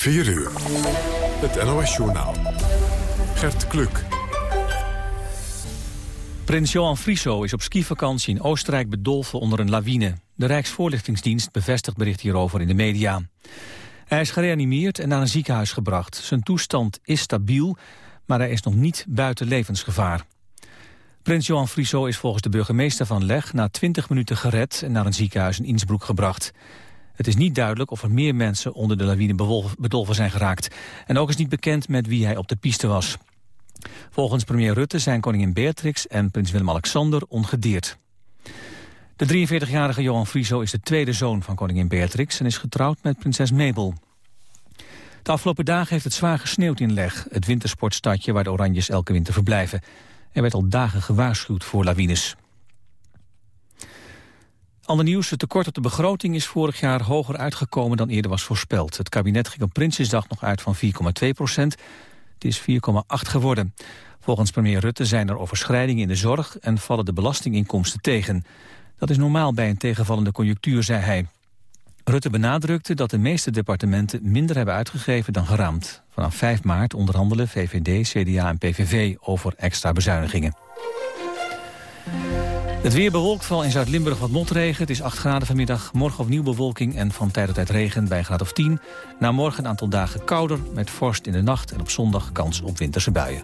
4 uur. Het NOS-journaal. Gert Kluk. Prins Johan Friso is op skivakantie in Oostenrijk bedolven onder een lawine. De Rijksvoorlichtingsdienst bevestigt bericht hierover in de media. Hij is gereanimeerd en naar een ziekenhuis gebracht. Zijn toestand is stabiel, maar hij is nog niet buiten levensgevaar. Prins Johan Friso is volgens de burgemeester van Leg na 20 minuten gered en naar een ziekenhuis in Innsbruck gebracht. Het is niet duidelijk of er meer mensen onder de lawine bedolven zijn geraakt. En ook is niet bekend met wie hij op de piste was. Volgens premier Rutte zijn koningin Beatrix en prins Willem-Alexander ongedeerd. De 43-jarige Johan Friso is de tweede zoon van koningin Beatrix... en is getrouwd met prinses Mabel. De afgelopen dagen heeft het zwaar gesneeuwd in Leg... het wintersportstadje waar de Oranjes elke winter verblijven. Er werd al dagen gewaarschuwd voor lawines. Ander nieuws, het tekort op de begroting is vorig jaar hoger uitgekomen dan eerder was voorspeld. Het kabinet ging op Prinsjesdag nog uit van 4,2 procent. Het is 4,8 geworden. Volgens premier Rutte zijn er overschrijdingen in de zorg en vallen de belastinginkomsten tegen. Dat is normaal bij een tegenvallende conjunctuur, zei hij. Rutte benadrukte dat de meeste departementen minder hebben uitgegeven dan geraamd. Vanaf 5 maart onderhandelen VVD, CDA en PVV over extra bezuinigingen. Het weer bewolkt, vooral in Zuid-Limburg wat motregen. Het is 8 graden vanmiddag, morgen opnieuw bewolking en van tijd tot tijd regen bij een graad of 10. Na morgen een aantal dagen kouder, met vorst in de nacht en op zondag kans op winterse buien.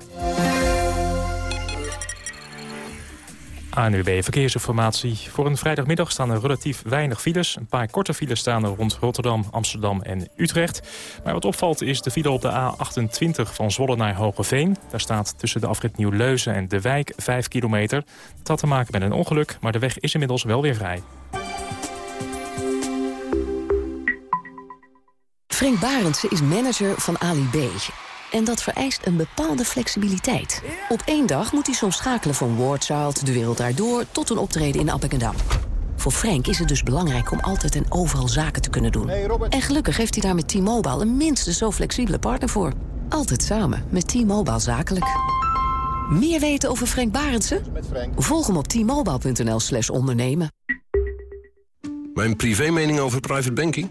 ANUB Verkeersinformatie. Voor een vrijdagmiddag staan er relatief weinig files. Een paar korte files staan er rond Rotterdam, Amsterdam en Utrecht. Maar wat opvalt is de file op de A28 van Zwolle naar Hogeveen. Daar staat tussen de afrit Nieuw-Leuzen en De Wijk 5 kilometer. Dat had te maken met een ongeluk, maar de weg is inmiddels wel weer vrij. Frank Barendse is manager van Ali B. En dat vereist een bepaalde flexibiliteit. Op één dag moet hij soms schakelen van Wardchild, De Wereld Daardoor... tot een optreden in Appingedam. Voor Frank is het dus belangrijk om altijd en overal zaken te kunnen doen. En gelukkig heeft hij daar met T-Mobile een minstens zo flexibele partner voor. Altijd samen met T-Mobile Zakelijk. Meer weten over Frank Barendse? Volg hem op t-mobile.nl slash ondernemen. Mijn privé mening over private banking?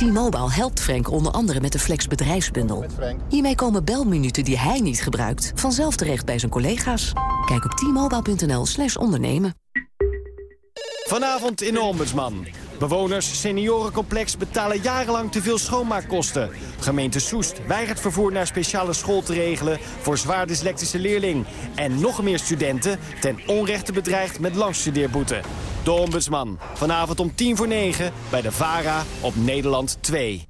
T-Mobile helpt Frank onder andere met de Flex bedrijfsbundel. Hiermee komen belminuten die hij niet gebruikt... vanzelf terecht bij zijn collega's. Kijk op t-mobile.nl slash ondernemen. Vanavond in de Ombudsman. Bewoners seniorencomplex betalen jarenlang te veel schoonmaakkosten. Gemeente Soest weigert vervoer naar speciale school te regelen... voor zwaar dyslectische leerling. En nog meer studenten ten onrechte bedreigd met langstudeerboete. De Ombudsman. Vanavond om tien voor negen bij de VARA op Nederland 2.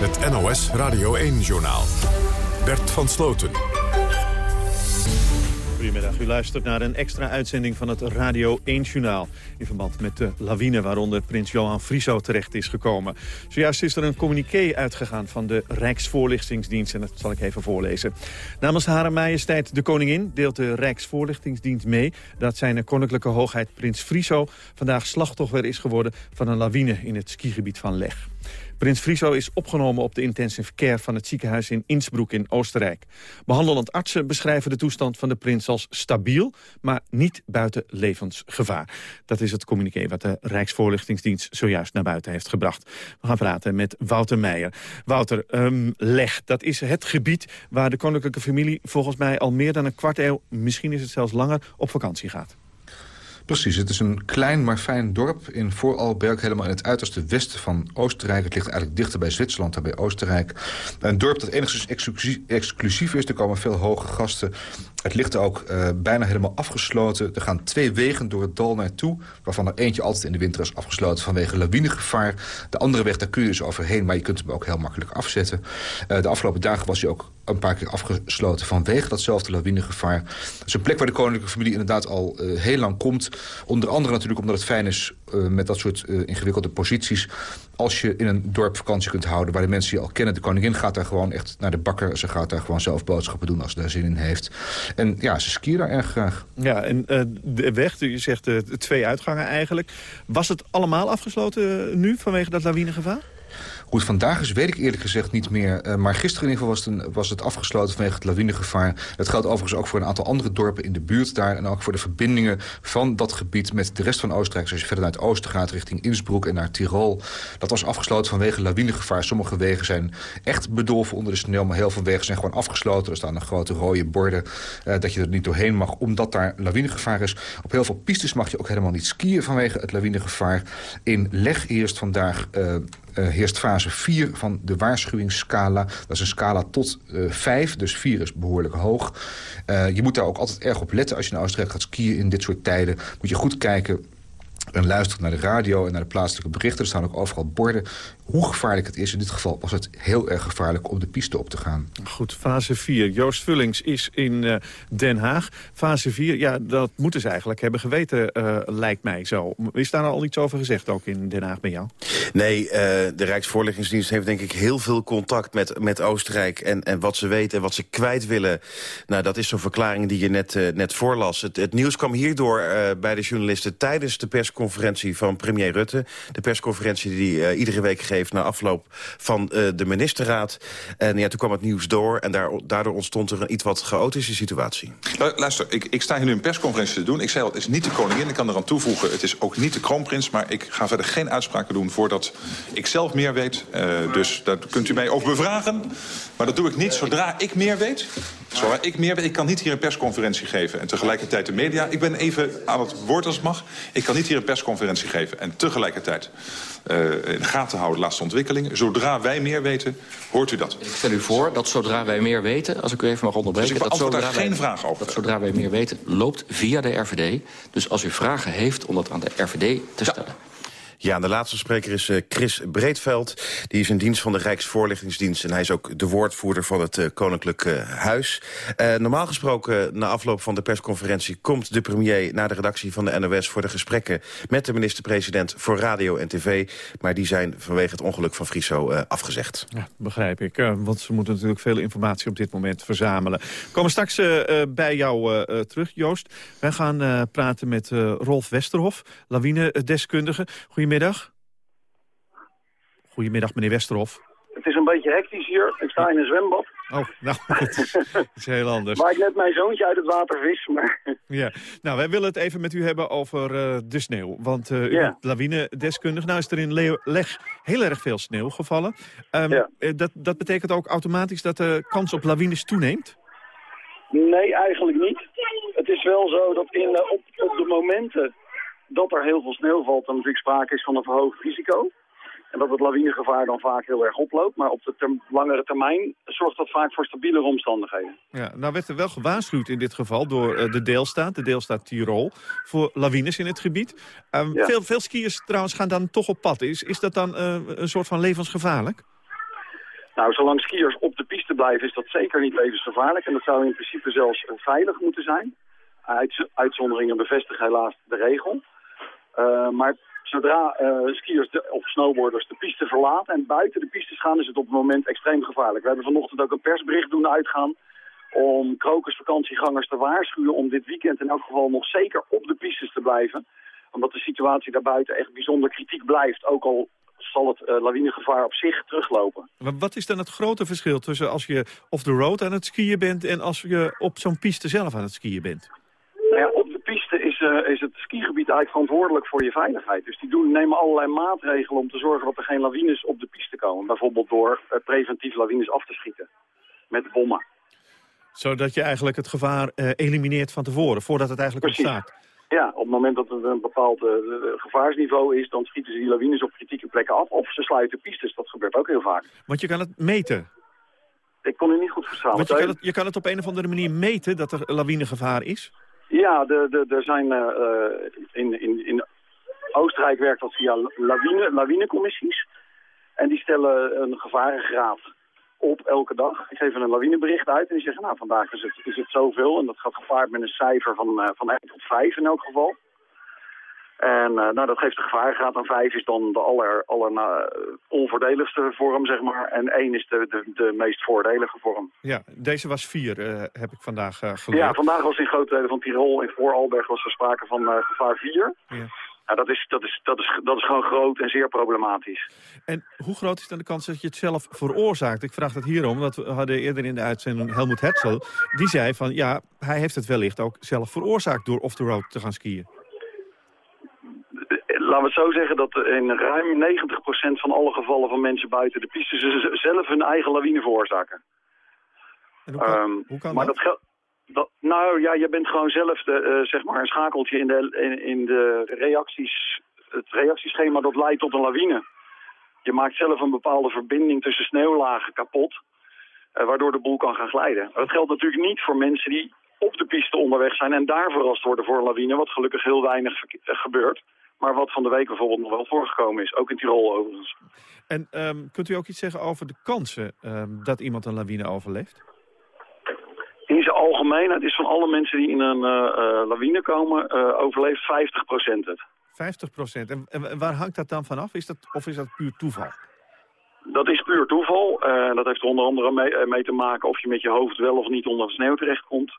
Het NOS Radio 1-journaal. Bert van Sloten. Goedemiddag, u luistert naar een extra uitzending van het Radio 1-journaal... in verband met de lawine waaronder prins Johan Friso terecht is gekomen. Zojuist is er een communiqué uitgegaan van de Rijksvoorlichtingsdienst... en dat zal ik even voorlezen. Namens Hare Majesteit de Koningin deelt de Rijksvoorlichtingsdienst mee... dat zijn koninklijke hoogheid prins Friso vandaag slachtoffer is geworden... van een lawine in het skigebied van Leg. Prins Friso is opgenomen op de intensive care van het ziekenhuis in Innsbruck in Oostenrijk. Behandelend artsen beschrijven de toestand van de prins als stabiel, maar niet buiten levensgevaar. Dat is het communiqué wat de Rijksvoorlichtingsdienst zojuist naar buiten heeft gebracht. We gaan praten met Wouter Meijer. Wouter, um, Leg, dat is het gebied waar de koninklijke familie volgens mij al meer dan een kwart eeuw, misschien is het zelfs langer, op vakantie gaat. Precies, het is een klein maar fijn dorp in Vooralberg, helemaal in het uiterste westen van Oostenrijk. Het ligt eigenlijk dichter bij Zwitserland dan bij Oostenrijk. Een dorp dat enigszins exclusief is, er komen veel hoge gasten. Het ligt ook uh, bijna helemaal afgesloten. Er gaan twee wegen door het dal naartoe... waarvan er eentje altijd in de winter is afgesloten vanwege lawinegevaar. De andere weg, daar kun je dus overheen, maar je kunt hem ook heel makkelijk afzetten. Uh, de afgelopen dagen was hij ook een paar keer afgesloten vanwege datzelfde lawinegevaar. Het is een plek waar de koninklijke familie inderdaad al heel lang komt. Onder andere natuurlijk omdat het fijn is met dat soort ingewikkelde posities als je in een dorp vakantie kunt houden... waar de mensen je al kennen. De koningin gaat daar gewoon echt naar de bakker. Ze gaat daar gewoon zelf boodschappen doen als ze daar zin in heeft. En ja, ze skiën daar erg graag. Ja, en de weg, je zegt uh, twee uitgangen eigenlijk. Was het allemaal afgesloten eh, nu vanwege dat lawinegevaar? Het vandaag is, weet ik eerlijk gezegd niet meer. Uh, maar gisteren in ieder geval was het, was het afgesloten vanwege het lawinegevaar. Dat geldt overigens ook voor een aantal andere dorpen in de buurt daar. En ook voor de verbindingen van dat gebied met de rest van Oostenrijk. Zoals je verder naar het oosten gaat, richting Innsbruck en naar Tirol. Dat was afgesloten vanwege lawinegevaar. Sommige wegen zijn echt bedolven onder de sneeuw. Maar heel veel wegen zijn gewoon afgesloten. Er staan een grote rode borden uh, dat je er niet doorheen mag. Omdat daar lawinegevaar is. Op heel veel pistes mag je ook helemaal niet skiën vanwege het lawinegevaar. In Leg eerst vandaag... Uh, uh, heerst fase 4 van de waarschuwingsscala. Dat is een scala tot uh, eh, 5, dus 4 is behoorlijk hoog. Uh, je moet daar ook altijd erg op letten als je naar Oostenrijk gaat skiën in dit soort tijden. Moet je goed kijken en luisteren naar de radio en naar de plaatselijke berichten. Er staan ook overal borden hoe gevaarlijk het is. In dit geval was het heel erg gevaarlijk om de piste op te gaan. Goed, fase 4. Joost Vullings is in uh, Den Haag. Fase 4, ja, dat moeten ze eigenlijk hebben geweten, uh, lijkt mij zo. Is daar al iets over gezegd ook in Den Haag bij jou? Nee, uh, de Rijksvoorlichtingsdienst heeft denk ik heel veel contact met, met Oostenrijk... En, en wat ze weten en wat ze kwijt willen. Nou, dat is zo'n verklaring die je net, net voorlas. Het, het nieuws kwam hierdoor bij de journalisten tijdens de persconferentie van premier Rutte. De persconferentie die iedere week geeft na afloop van uh, de ministerraad. En ja, toen kwam het nieuws door en daar, daardoor ontstond er een iets wat chaotische situatie. Luister, ik, ik sta hier nu een persconferentie te doen. Ik zei al, het is niet de koningin, ik kan eraan toevoegen. Het is ook niet de kroonprins, maar ik ga verder geen uitspraken doen... voordat ik zelf meer weet. Uh, dus daar kunt u mij over bevragen. Maar dat doe ik niet zodra ik meer weet. Zodra ik meer weet, ik kan niet hier een persconferentie geven... en tegelijkertijd de media. Ik ben even aan het woord als het mag. Ik kan niet hier een persconferentie geven en tegelijkertijd uh, in de gaten houden laatste ontwikkelingen. Zodra wij meer weten, hoort u dat. Ik stel u voor dat zodra wij meer weten, als ik u even mag onderbreken... Dus ik dat zodra daar geen vraag over. Dat zodra wij meer weten, loopt via de RVD. Dus als u vragen heeft om dat aan de RVD te stellen... Ja, de laatste spreker is uh, Chris Breedveld. Die is in dienst van de Rijksvoorlichtingsdienst... en hij is ook de woordvoerder van het uh, Koninklijk uh, Huis. normaal gesproken, na afloop van de persconferentie... komt de premier naar de redactie van de NOS voor de gesprekken... met de minister-president voor radio en tv. Maar die zijn vanwege het ongeluk van Friso afgezegd. Ja, begrijp ik. want ze moeten natuurlijk veel informatie op dit moment verzamelen. We komen straks bij jou terug, Joost. Wij gaan praten met Rolf Westerhof, lawine-deskundige. Goedemiddag. Goedemiddag. Goedemiddag, meneer Westerhof. Het is een beetje hectisch hier. Ik sta in een zwembad. Oh, nou, het is, heel anders. Waar ik net mijn zoontje uit het water vis, maar... Ja, nou, wij willen het even met u hebben over uh, de sneeuw. Want uh, u ja. bent lawine-deskundig. Nou is er in Leo Leg heel erg veel sneeuw gevallen. Um, ja. dat, dat betekent ook automatisch dat de kans op lawines toeneemt? Nee, eigenlijk niet. Het is wel zo dat in, op, op de momenten dat er heel veel sneeuw valt, dan natuurlijk sprake is van een verhoogd risico. En dat het lawinegevaar dan vaak heel erg oploopt. Maar op de langere termijn zorgt dat vaak voor stabielere omstandigheden. Ja, nou werd er wel gewaarschuwd in dit geval door uh, de deelstaat, de deelstaat Tirol, voor lawines in het gebied. Um, ja. veel, veel skiers trouwens gaan dan toch op pad. Is, is dat dan uh, een soort van levensgevaarlijk? Nou, zolang skiers op de piste blijven is dat zeker niet levensgevaarlijk. En dat zou in principe zelfs veilig moeten zijn. Uit, uitzonderingen bevestigen helaas de regel. Uh, maar zodra uh, skiers of snowboarders de piste verlaten en buiten de pistes gaan, is het op het moment extreem gevaarlijk. We hebben vanochtend ook een persbericht doen uitgaan om krokusvakantiegangers te waarschuwen om dit weekend in elk geval nog zeker op de pistes te blijven. Omdat de situatie daarbuiten echt bijzonder kritiek blijft, ook al zal het uh, lawinegevaar op zich teruglopen. Maar wat is dan het grote verschil tussen als je off the road aan het skiën bent en als je op zo'n piste zelf aan het skiën bent? Nou ja, op de piste is, uh, is het skigebied eigenlijk verantwoordelijk voor je veiligheid. Dus die doen, nemen allerlei maatregelen om te zorgen dat er geen lawines op de piste komen. Bijvoorbeeld door uh, preventief lawines af te schieten met bommen. Zodat je eigenlijk het gevaar uh, elimineert van tevoren, voordat het eigenlijk Precies. ontstaat. Ja, op het moment dat het een bepaald gevaarsniveau is, dan schieten ze die lawines op kritieke plekken af. Of ze sluiten pistes, dat gebeurt ook heel vaak. Want je kan het meten. Ik kon u niet goed verstaan. Want je kan, het, je kan het op een of andere manier meten dat er lawinegevaar is? Ja, er zijn uh, in, in, in Oostenrijk werkt dat via lawine, lawinecommissies. En die stellen een gevarengraad op elke dag. Ik geef een lawinebericht uit en die zeggen, nou vandaag is het, is het zoveel. En dat gaat gepaard met een cijfer van, uh, van 1 tot 5 in elk geval. En uh, nou, dat geeft de gevaargraad aan 5 is dan de aller, aller uh, onvoordeligste vorm, zeg maar. En 1 is de, de, de meest voordelige vorm. Ja, deze was 4, uh, heb ik vandaag geleerd. Ja, vandaag was in grote delen van Tirol, in Vooralberg, was er sprake van gevaar 4. Ja. Ja, dat, is, dat, is, dat, is, dat is gewoon groot en zeer problematisch. En hoe groot is dan de kans dat je het zelf veroorzaakt? Ik vraag dat hierom, want we hadden eerder in de uitzending Helmoet Hetzel. Die zei van, ja, hij heeft het wellicht ook zelf veroorzaakt door off-the-road te gaan skiën. Laten we het zo zeggen dat in ruim 90% van alle gevallen van mensen buiten de piste... ze zelf hun eigen lawine veroorzaken. En hoe kan, um, hoe kan maar dat? dat geldt... Dat, nou ja, je bent gewoon zelf de, uh, zeg maar een schakeltje in de, in, in, de reacties. Het reactieschema dat leidt tot een lawine. Je maakt zelf een bepaalde verbinding tussen sneeuwlagen kapot. Uh, waardoor de boel kan gaan glijden. Dat geldt natuurlijk niet voor mensen die op de piste onderweg zijn en daar verrast worden voor een lawine. Wat gelukkig heel weinig gebeurt. Maar wat van de week bijvoorbeeld nog wel voorgekomen is. Ook in Tirol overigens. En um, kunt u ook iets zeggen over de kansen um, dat iemand een lawine overleeft? In zijn algemeenheid is van alle mensen die in een uh, uh, lawine komen, uh, overleeft 50% het. 50%. En, en, waar hangt dat dan vanaf? Is dat, of is dat puur toeval? Dat is puur toeval. dat heeft er onder andere mee, mee, te maken of je met je hoofd wel of niet onder de sneeuw terechtkomt.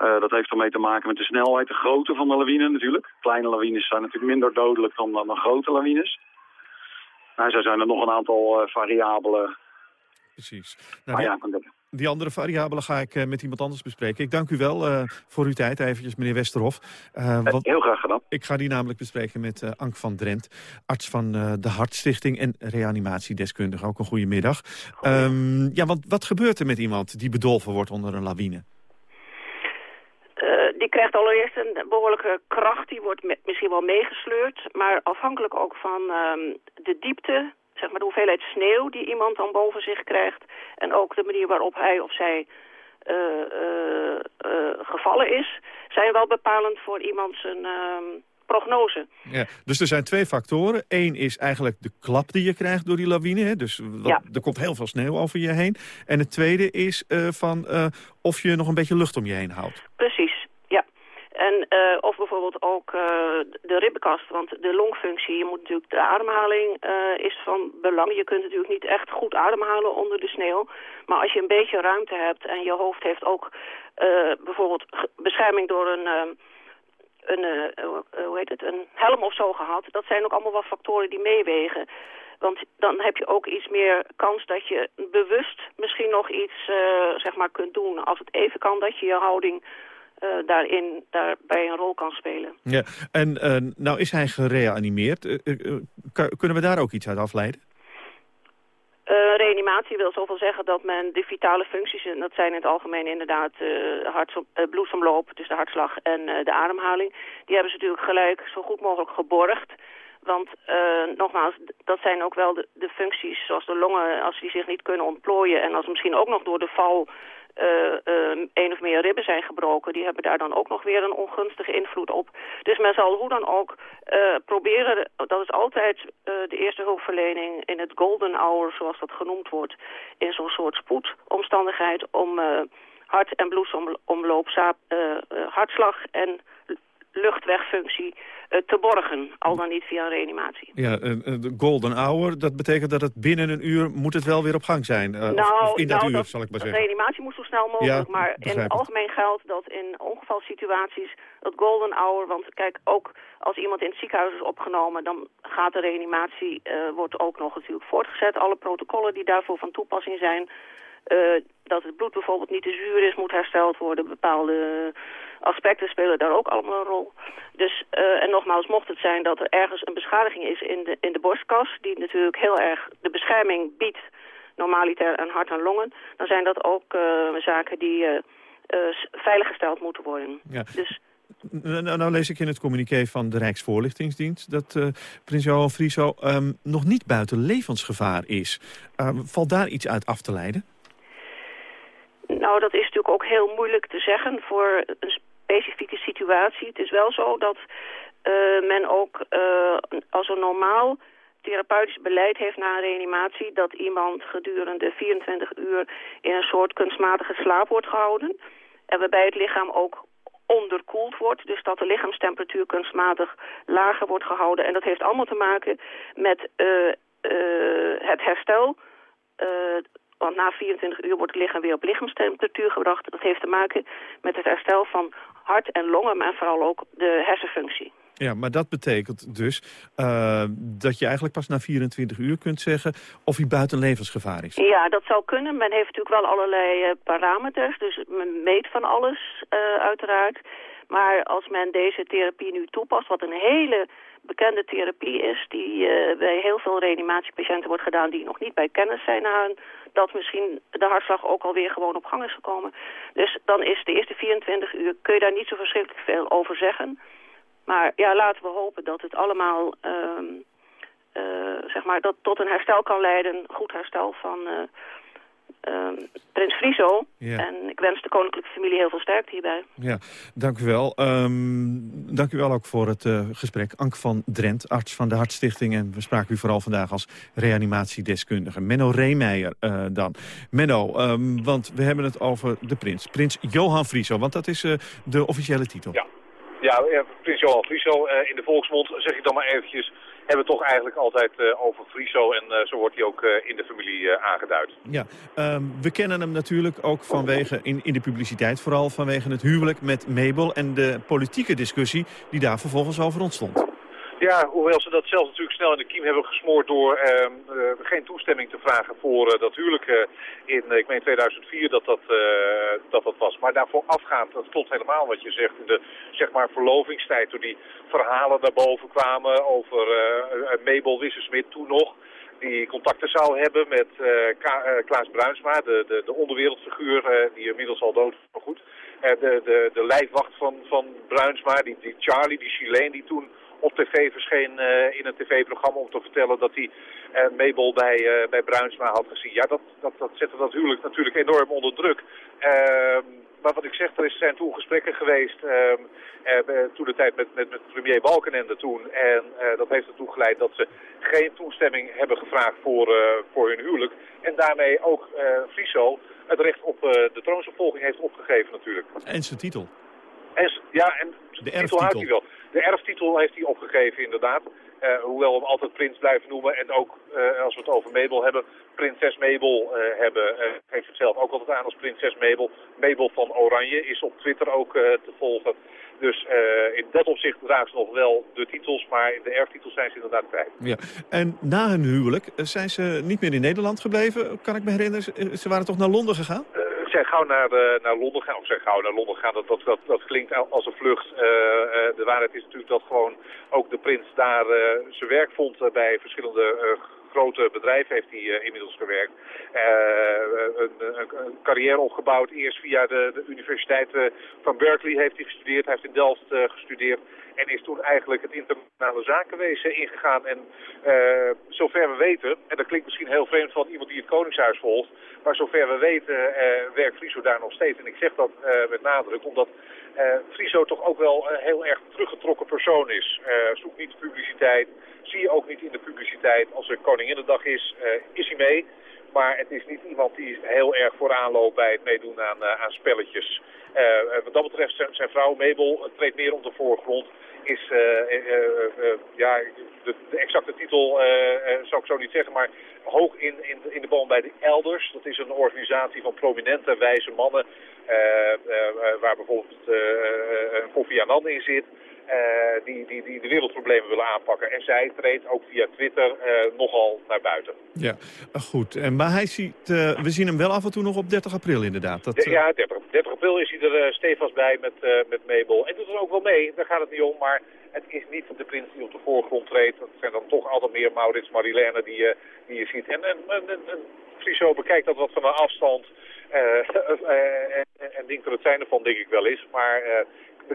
Dat heeft ermee te maken met de snelheid, de grootte van de lawine natuurlijk. Kleine lawines zijn natuurlijk minder dodelijk dan, dan, dan grote lawines. Nou, zo zijn er nog een aantal variabelen. Precies. Nou, ja, die andere variabelen ga ik uh, met iemand anders bespreken. Ik dank u wel voor uw tijd, eventjes meneer Westerhof. Want Heel graag gedaan. Ik ga die namelijk bespreken met Ank van Drent, arts van de Hartstichting en reanimatiedeskundige. Ook een goede middag. Um, ja, want wat gebeurt er met iemand die bedolven wordt onder een lawine? Die krijgt allereerst een behoorlijke kracht, die wordt met, misschien wel meegesleurd. Maar afhankelijk ook van um, de diepte zeg maar, de hoeveelheid sneeuw die iemand dan boven zich krijgt... en ook de manier waarop hij of zij uh, uh, uh, gevallen is... zijn wel bepalend voor iemand zijn prognose. Ja, dus er zijn twee factoren. Eén is eigenlijk de klap die je krijgt door die lawine. Hè? Dus wat, ja. er komt heel veel sneeuw over je heen. En het tweede is van of je nog een beetje lucht om je heen houdt. Precies. En uh, of bijvoorbeeld ook uh, de ribbenkast, want de longfunctie, je moet natuurlijk, de ademhaling uh, is van belang. Je kunt natuurlijk niet echt goed ademhalen onder de sneeuw. Maar als je een beetje ruimte hebt en je hoofd heeft ook bijvoorbeeld bescherming door een, een hoe heet het, een helm of zo gehad. Dat zijn ook allemaal wat factoren die meewegen. Want dan heb je ook iets meer kans dat je bewust misschien nog iets zeg maar kunt doen. Als het even kan dat je je houding uh, daarin daarbij een rol kan spelen. Ja, en uh, nou is hij gereanimeerd. Uh, kunnen we daar ook iets uit afleiden? reanimatie wil zoveel zeggen dat men de vitale functies, en dat zijn in het algemeen inderdaad bloedsomloop, dus de hartslag en de ademhaling, die hebben ze natuurlijk gelijk zo goed mogelijk geborgd. Want nogmaals, dat zijn ook wel de, de, functies zoals de longen, als die zich niet kunnen ontplooien en als misschien ook nog door de val één of meer ribben zijn gebroken, die hebben daar dan ook nog weer een ongunstige invloed op. Dus men zal hoe dan ook uh, proberen, dat is altijd de eerste hulpverlening in het golden hour, zoals dat genoemd wordt, in zo'n soort spoedomstandigheid om hart- en bloedsomloop, hartslag en luchtwegfunctie uh, te borgen, al dan niet via een reanimatie. Ja, uh, de golden hour, dat betekent dat het binnen een uur moet het wel weer op gang zijn. Nou, of, in dat nou, uur, zal ik maar zeggen. reanimatie moet zo snel mogelijk, ja, maar in het algemeen geldt dat in ongevalsituaties dat golden hour, want kijk, ook als iemand in het ziekenhuis is opgenomen, dan gaat de reanimatie, wordt ook nog natuurlijk voortgezet. Alle protocollen die daarvoor van toepassing zijn, dat het bloed bijvoorbeeld niet te zuur is, moet hersteld worden. Bepaalde aspecten spelen daar ook allemaal een rol. Dus, uh, en nogmaals, mocht het zijn dat er ergens een beschadiging is in de, in de borstkas... die natuurlijk heel erg de bescherming biedt, normaliter aan hart en longen... dan zijn dat ook uh, zaken die veiliggesteld moeten worden. Ja. Dus... Nou, nou, lees ik in het communiqué van de Rijksvoorlichtingsdienst... dat uh, prins Johan Frieso um, nog niet buiten levensgevaar is. Uh, valt daar iets uit af te leiden? Nou, dat is natuurlijk ook heel moeilijk te zeggen voor een specifieke situatie. Het is wel zo dat uh, men ook uh, als er normaal therapeutisch beleid heeft na een reanimatie... dat iemand gedurende 24 uur in een soort kunstmatige slaap wordt gehouden. En waarbij het lichaam ook onderkoeld wordt. Dus dat de lichaamstemperatuur kunstmatig lager wordt gehouden. En dat heeft allemaal te maken met uh, het herstel... Want na 24 uur wordt het lichaam weer op lichaamstemperatuur gebracht. Dat heeft te maken met het herstel van hart en longen, maar vooral ook de hersenfunctie. Ja, maar dat betekent dus uh, dat je eigenlijk pas na 24 uur kunt zeggen of hij buiten levensgevaar is. Ja, dat zou kunnen. Men heeft natuurlijk wel allerlei uh, parameters, dus men meet van alles uh, uiteraard. Maar als men deze therapie nu toepast, wat een hele bekende therapie is... die bij heel veel reanimatiepatiënten wordt gedaan die nog niet bij kennis zijn... aan dat misschien de hartslag ook alweer gewoon op gang is gekomen. Dus dan is de eerste 24 uur, kun je daar niet zo verschrikkelijk veel over zeggen... Maar ja, laten we hopen dat het allemaal uh, uh, zeg maar, dat tot een herstel kan leiden, goed herstel van uh, prins Friso. Ja. En ik wens de koninklijke familie heel veel sterkte hierbij. Ja, dank u wel. Um, dank u wel ook voor het uh, gesprek. Ank van Drent, arts van de Hartstichting. En we spraken u vooral vandaag als reanimatiedeskundige. Menno Reemeijer uh, dan. Menno, um, want we hebben het over de prins. Prins Johan Friso, want dat is uh, de officiële titel. Ja. Ja, prins Johan Friso, in de volksmond zeg ik dan maar eventjes, hebben we toch eigenlijk altijd uh, over Friso en uh, zo wordt hij ook uh, in de familie aangeduid. Ja, um, we kennen hem natuurlijk ook vanwege, in, in de publiciteit, vooral vanwege het huwelijk met Mabel en de politieke discussie die daar vervolgens over ontstond. Ja, hoewel ze dat zelf natuurlijk snel in de kiem hebben gesmoord door uh, uh, geen toestemming te vragen voor uh, dat huwelijk uh, in, ik meen 2004 dat dat, dat dat was. Maar daarvoor afgaand, dat klopt helemaal wat je zegt, in de zeg maar verlovingstijd, toen die verhalen naar boven kwamen over Mabel Wissensmit toen nog die contacten zou hebben met Ka Klaas Bruinsma, de, de, de onderwereldfiguur die inmiddels al dood is, maar goed. De, de, de lijfwacht van, van Bruinsma, die, die Charlie, die Chileen die toen op tv verscheen uh, in een tv-programma om te vertellen dat hij uh, Mabel bij, bij Bruinsma had gezien. Ja, dat, dat, dat zette dat huwelijk natuurlijk enorm onder druk. Ehm, maar wat ik zeg, er zijn toen gesprekken geweest, uh, toen de tijd met, met, met premier Balkenende toen. En dat heeft ertoe geleid dat ze geen toestemming hebben gevraagd voor, voor hun huwelijk. En daarmee ook Friso het recht op de troonsopvolging heeft opgegeven natuurlijk. En zijn titel. En, ja, en de titel houdt hij wel. De erftitel heeft hij opgegeven inderdaad. Uh, hoewel we hem altijd prins blijven noemen. En ook uh, als we het over Mabel hebben, prinses Mabel uh, hebben. geeft zichzelf ook altijd aan als prinses Mabel. Mabel van Oranje is op Twitter ook te volgen. Dus in dat opzicht dragen ze nog wel de titels, maar in de erftitels zijn ze inderdaad kwijt. Ja. En na hun huwelijk zijn ze niet meer in Nederland gebleven, kan ik me herinneren. Ze waren toch naar Londen gegaan? Zijn gauw naar, uh, naar Londen gaan, of zijn gauw naar Londen gaan, dat, dat, dat, dat klinkt als een vlucht. Uh, uh, de waarheid is natuurlijk dat gewoon ook de prins daar zijn werk vond bij verschillende grote bedrijven heeft hij inmiddels gewerkt. Een, een, een, carrière opgebouwd. Eerst via de, de Universiteit van Berkeley heeft hij gestudeerd. Hij heeft in Delft gestudeerd. En is toen eigenlijk het internationale zakenwezen ingegaan. En uh, zover we weten, en dat klinkt misschien heel vreemd van iemand die het Koningshuis volgt. Maar zover we weten uh, werkt Friso daar nog steeds. En ik zeg dat uh, met nadruk omdat Friso toch ook wel een heel erg teruggetrokken persoon is. zoekt niet de publiciteit, zie je ook niet in de publiciteit. Als er Koninginnedag is, is hij mee. Maar het is niet iemand die heel erg vooraan loopt bij het meedoen aan, aan spelletjes. wat dat betreft zijn, zijn vrouw Mabel treedt meer op de voorgrond is, ja, de, exacte titel zou ik zo niet zeggen, maar hoog in, in, in de boom bij de Elders. Dat is een organisatie van prominente wijze mannen, waar bijvoorbeeld Kofi Annan in zit. Uh, die, die, die de wereldproblemen willen aanpakken. En zij treedt ook via Twitter uh, nogal naar buiten. Ja, goed. En, maar hij ziet, we zien hem wel af en toe nog op 30 april inderdaad. Dat, ja, 30, 30, april is hij er stevast bij met, met Mabel. En doet er ook wel mee, daar gaat het niet om. Maar het is niet de prins die op de voorgrond treedt. Het zijn dan toch altijd meer Maurits, Marilène die, je die je ziet. En, en, en, en Friso bekijkt dat wat van een afstand... en, en denkt er het zijn ervan, denk ik wel eens. Maar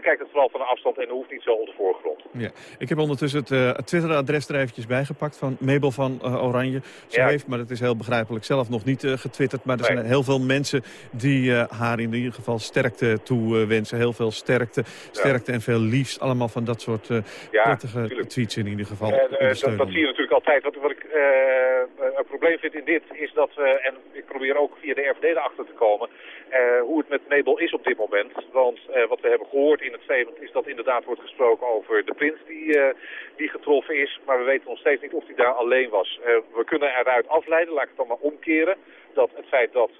bekijk het vooral van de afstand en hoeft niet zo op de voorgrond. Ja. Ik heb ondertussen het, uh, Twitter-adres er eventjes bijgepakt van Mabel van uh, Oranje. Ze Ja. heeft, maar het is heel begrijpelijk, zelf nog niet uh, getwitterd. Maar er zijn heel veel mensen die haar in ieder geval sterkte toewensen. heel veel sterkte, sterkte en veel liefst. Allemaal van dat soort prettige tweets in ieder geval. Eh, dat, dat zie je natuurlijk altijd. Wat, wat ik eh, een probleem vind in dit is dat we, en ik probeer ook via de RVD erachter te komen, eh, hoe het met Mabel is op dit moment. Want eh, wat we hebben gehoord in het statement is dat inderdaad wordt gesproken over de prins die, eh, die getroffen is. Maar we weten nog steeds niet of hij daar alleen was. Eh, we kunnen eruit afleiden, laat ik het dan maar omkeren, dat het feit dat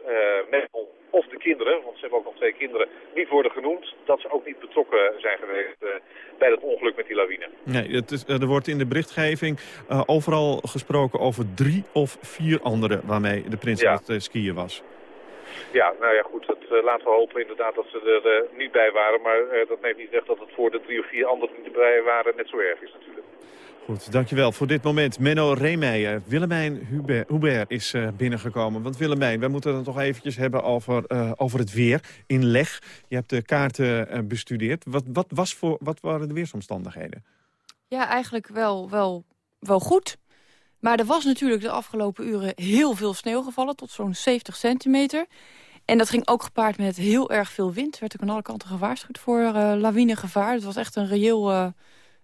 Mabel of de kinderen, want ze hebben ook nog twee kinderen, niet worden genoemd, dat ze ook niet betrokken zijn geweest bij dat ongeluk met die lawine. Nee, het is, er wordt in de berichtgeving uh, overal gesproken over drie of vier anderen... waarmee de prins Ja. aan het uh, skiën was. Ja, nou ja, goed. Dat, uh, laten we hopen inderdaad dat ze er uh, niet bij waren. Maar uh, dat neemt niet weg dat het voor de drie of vier anderen die erbij waren net zo erg is natuurlijk. Goed, dankjewel voor dit moment. Menno Reemeijer, Willemijn Hubert, Hubert is uh, binnengekomen. Want Willemijn, wij moeten het toch eventjes hebben over, uh, over het weer in Leg. Je hebt de kaarten uh, bestudeerd. Wat, wat, was voor, wat waren de weersomstandigheden? Ja, eigenlijk wel, wel, wel goed. Maar er was natuurlijk de afgelopen uren heel veel sneeuw gevallen, tot zo'n 70 centimeter. En dat ging ook gepaard met heel erg veel wind. Werd ook aan alle kanten gewaarschuwd voor uh, lawinegevaar. Het was echt een reëel uh,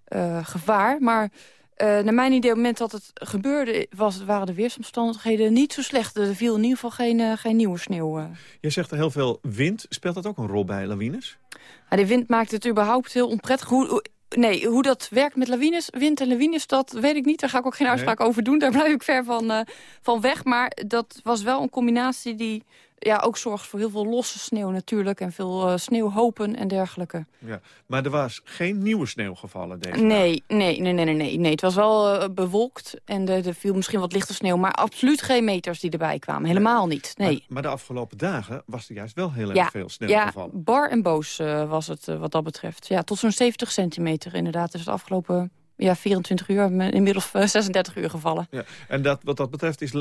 uh, gevaar. Maar naar mijn idee, op het moment dat het gebeurde... Was, waren de weersomstandigheden niet zo slecht. Er viel in ieder geval geen, geen nieuwe sneeuw. Je zegt er heel veel wind. Speelt dat ook een rol bij lawines? Ja, die wind maakt het überhaupt heel onprettig. Hoe, Nee, hoe dat werkt met lawines, wind en lawines, dat weet ik niet. Daar ga ik ook geen uitspraak nee. over doen. Daar blijf ik ver van, uh, van weg. Maar dat was wel een combinatie die ja, ook zorgt voor heel veel losse sneeuw natuurlijk. En veel uh, sneeuwhopen en dergelijke. Ja, maar er was geen nieuwe sneeuw gevallen deze nee, nee, nee, nee, nee, nee, nee. Het was wel uh, bewolkt en er, viel misschien wat lichte sneeuw. Maar absoluut geen meters die erbij kwamen. Helemaal niet, nee. Maar, maar de afgelopen dagen was er juist wel heel erg ja, veel sneeuw ja, gevallen. bar en boos uh, was het wat dat betreft. Ja, tot zo'n 70 centimeter inderdaad is het afgelopen ja, 24 uur, inmiddels 36 uur gevallen. Ja, en dat, wat dat betreft is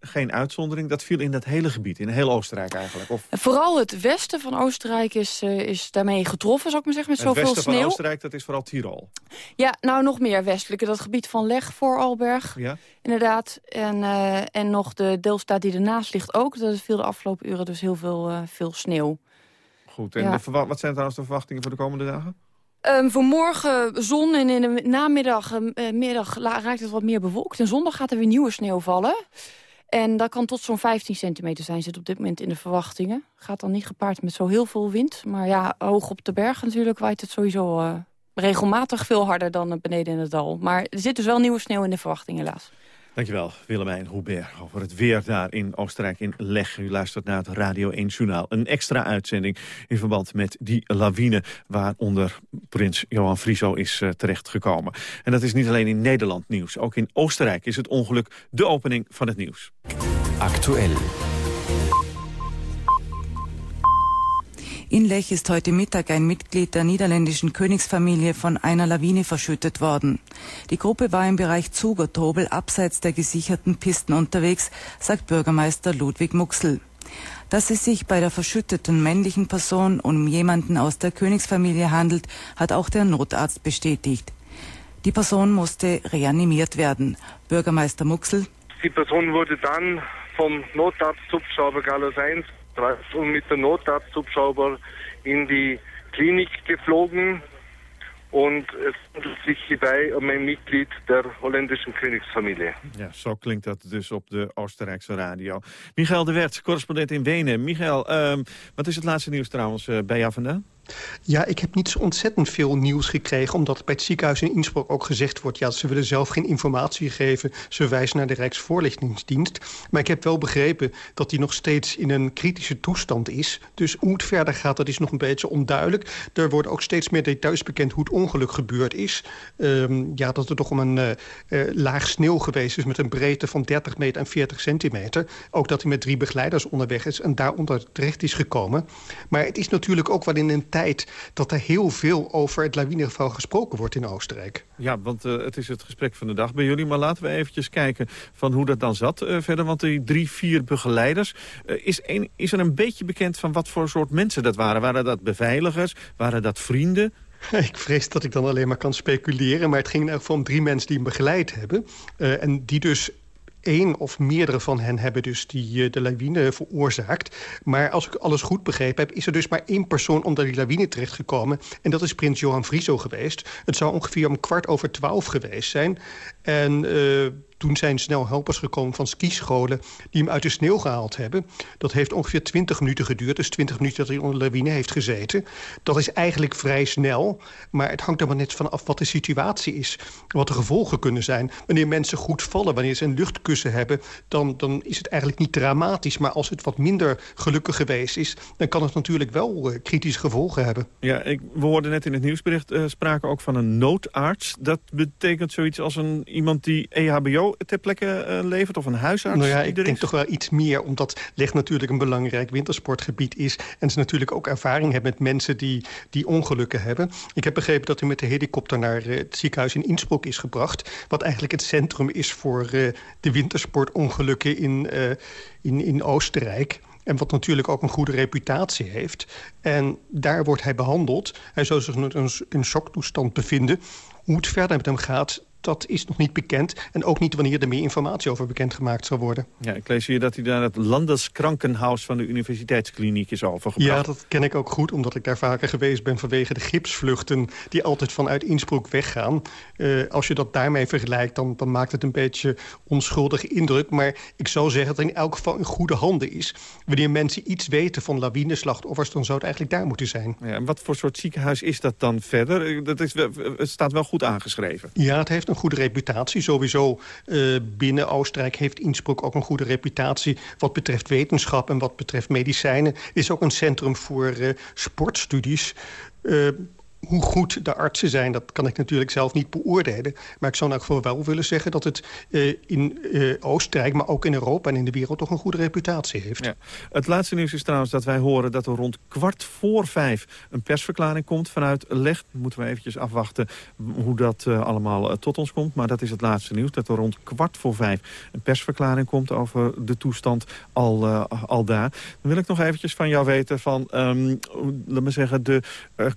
geen uitzondering. Dat viel in dat hele gebied, in heel Oostenrijk eigenlijk. Of... Vooral het westen van Oostenrijk is, uh, is daarmee getroffen, zou ik maar zeggen, met het zoveel westen sneeuw. van Oostenrijk, dat is vooral Tirol. Ja, nou nog meer westelijke. Dat gebied van Leg voor Alberg, ja. inderdaad. En, uh, en nog de deelstaat die ernaast ligt ook. Dat viel de afgelopen uren dus heel veel, uh, veel sneeuw. Goed, en ja. de, wat zijn trouwens de verwachtingen voor de komende dagen? Um, voor morgen zon en in de namiddag uh, middag raakt het wat meer bewolkt. En zondag gaat er weer nieuwe sneeuw vallen. En dat kan tot zo'n 15 centimeter zijn, zit op dit moment in de verwachtingen. Gaat dan niet gepaard met zo heel veel wind. Maar ja, hoog op de berg natuurlijk waait het sowieso uh, regelmatig veel harder dan beneden in het dal. Maar er zit dus wel nieuwe sneeuw in de verwachting helaas. Dankjewel, Willemijn Hubert, over het weer daar in Oostenrijk in Leg. U luistert naar het Radio 1 Journaal. Een extra uitzending in verband met die lawine... waaronder prins Johan Frieso is uh, terechtgekomen. En dat is niet alleen in Nederland nieuws. Ook in Oostenrijk is het ongeluk de opening van het nieuws. Aktuell. In Lech ist heute Mittag ein Mitglied der niederländischen Königsfamilie von einer Lawine verschüttet worden. Die Gruppe war im Bereich Zugertobel abseits der gesicherten Pisten unterwegs, sagt Bürgermeister Ludwig Muxel. Dass es sich bei der verschütteten männlichen Person um jemanden aus der Königsfamilie handelt, hat auch der Notarzt bestätigt. Die Person musste reanimiert werden. Bürgermeister Muxel. Die Person wurde dann vom Notarzthubschrauber Gallus 1 und mit der Notarzthubschrauber in die Klinik geflogen. Und es handelt sich hierbij om een Mitglied der holländischen Königsfamilie. Ja, zo klinkt dat dus op de Oostenrijkse radio. Michael de Wert, correspondent in Wenen. Michael, um, wat is het laatste nieuws trouwens uh, bij jou vandaan? Ja, ik heb niet zo ontzettend veel nieuws gekregen... omdat bij het ziekenhuis in Innsbruck ook gezegd wordt... ja, ze willen zelf geen informatie geven. Ze wijzen naar de Rijksvoorlichtingsdienst. Maar ik heb wel begrepen dat die nog steeds in een kritische toestand is. Dus hoe het verder gaat, dat is nog een beetje onduidelijk. Er worden ook steeds meer details bekend hoe het ongeluk gebeurd is. Um, ja, dat er toch om een uh, uh, laag sneeuw geweest is... met een breedte van 30 meter en 40 centimeter. Ook dat hij met drie begeleiders onderweg is... en daaronder terecht is gekomen. Maar het is natuurlijk ook wel in een tijd tijd... dat er heel veel over het lawinegeval gesproken wordt in Oostenrijk. Ja, want uh, het is het gesprek van de dag bij jullie. Maar laten we eventjes kijken van hoe dat dan zat uh, verder. Want die drie, vier begeleiders... Uh, is, een, is er een beetje bekend van wat voor soort mensen dat waren? Waren dat beveiligers? Waren dat vrienden? Ik vrees dat ik dan alleen maar kan speculeren. Maar het ging in geval om drie mensen die hem begeleid hebben. Uh, en die dus één of meerdere van hen hebben dus die, uh, de lawine veroorzaakt. Maar als ik alles goed begrepen heb... is er dus maar één persoon onder die lawine terechtgekomen. En dat is prins Johan Frieso geweest. Het zou ongeveer om kwart over twaalf geweest zijn. En... Uh, toen zijn snel helpers gekomen van skischolen... die hem uit de sneeuw gehaald hebben. Dat heeft ongeveer 20 minuten geduurd. Dus 20 minuten dat hij onder de lawine heeft gezeten. Dat is eigenlijk vrij snel. Maar het hangt er maar net van af wat de situatie is. Wat de gevolgen kunnen zijn. Wanneer mensen goed vallen, wanneer ze een luchtkussen hebben... dan, dan is het eigenlijk niet dramatisch. Maar als het wat minder gelukkig geweest is... dan kan het natuurlijk wel uh, kritische gevolgen hebben. Ja, ik, we hoorden net in het nieuwsbericht uh, sprake ook van een noodarts. Dat betekent zoiets als een, iemand die EHBO ter plekke uh, levert? Of een huisarts? Nou ja, ik denk toch wel iets meer. Omdat Leg natuurlijk een belangrijk wintersportgebied is. En ze natuurlijk ook ervaring hebben met mensen die, die ongelukken hebben. Ik heb begrepen dat hij met de helikopter naar uh, het ziekenhuis in Innsbruck is gebracht. Wat eigenlijk het centrum is voor uh, de wintersportongelukken in, in, in Oostenrijk. En wat natuurlijk ook een goede reputatie heeft. En daar wordt hij behandeld. Hij zou zich in een shocktoestand bevinden. Hoe het verder met hem gaat, dat is nog niet bekend. En ook niet wanneer er meer informatie over bekendgemaakt zal worden. Ja, ik lees hier dat hij naar het Landeskrankenhaus van de universiteitskliniek is overgebracht. Ja, dat ken ik ook goed, omdat ik daar vaker geweest ben... vanwege de gipsvluchten die altijd vanuit Innsbruck weggaan. Uh, als je dat daarmee vergelijkt, dan, dan maakt het een beetje onschuldige indruk. Maar ik zou zeggen dat het in elk geval in goede handen is. Wanneer mensen iets weten van lawineslachtoffers... dan zou het eigenlijk daar moeten zijn. Ja, en wat voor soort ziekenhuis is dat dan verder? Dat is, het staat wel goed aangeschreven. Ja, het heeft een goede reputatie. Sowieso uh, binnen Oostenrijk heeft Innsbruck ook een goede reputatie... wat betreft wetenschap en wat betreft medicijnen. Is ook een centrum voor uh, sportstudies... Hoe goed de artsen zijn, dat kan ik natuurlijk zelf niet beoordelen. Maar ik zou elk geval wel willen zeggen dat het uh, in uh, Oostenrijk... maar ook in Europa en in de wereld toch een goede reputatie heeft. Ja. Het laatste nieuws is trouwens dat wij horen dat er rond kwart voor vijf... een persverklaring komt vanuit LEG. Moeten we eventjes afwachten hoe dat uh, allemaal tot ons komt. Maar dat is het laatste nieuws, dat er rond kwart voor vijf... een persverklaring komt over de toestand al, al daar. Dan wil ik nog eventjes van jou weten van, um, laat me zeggen, de,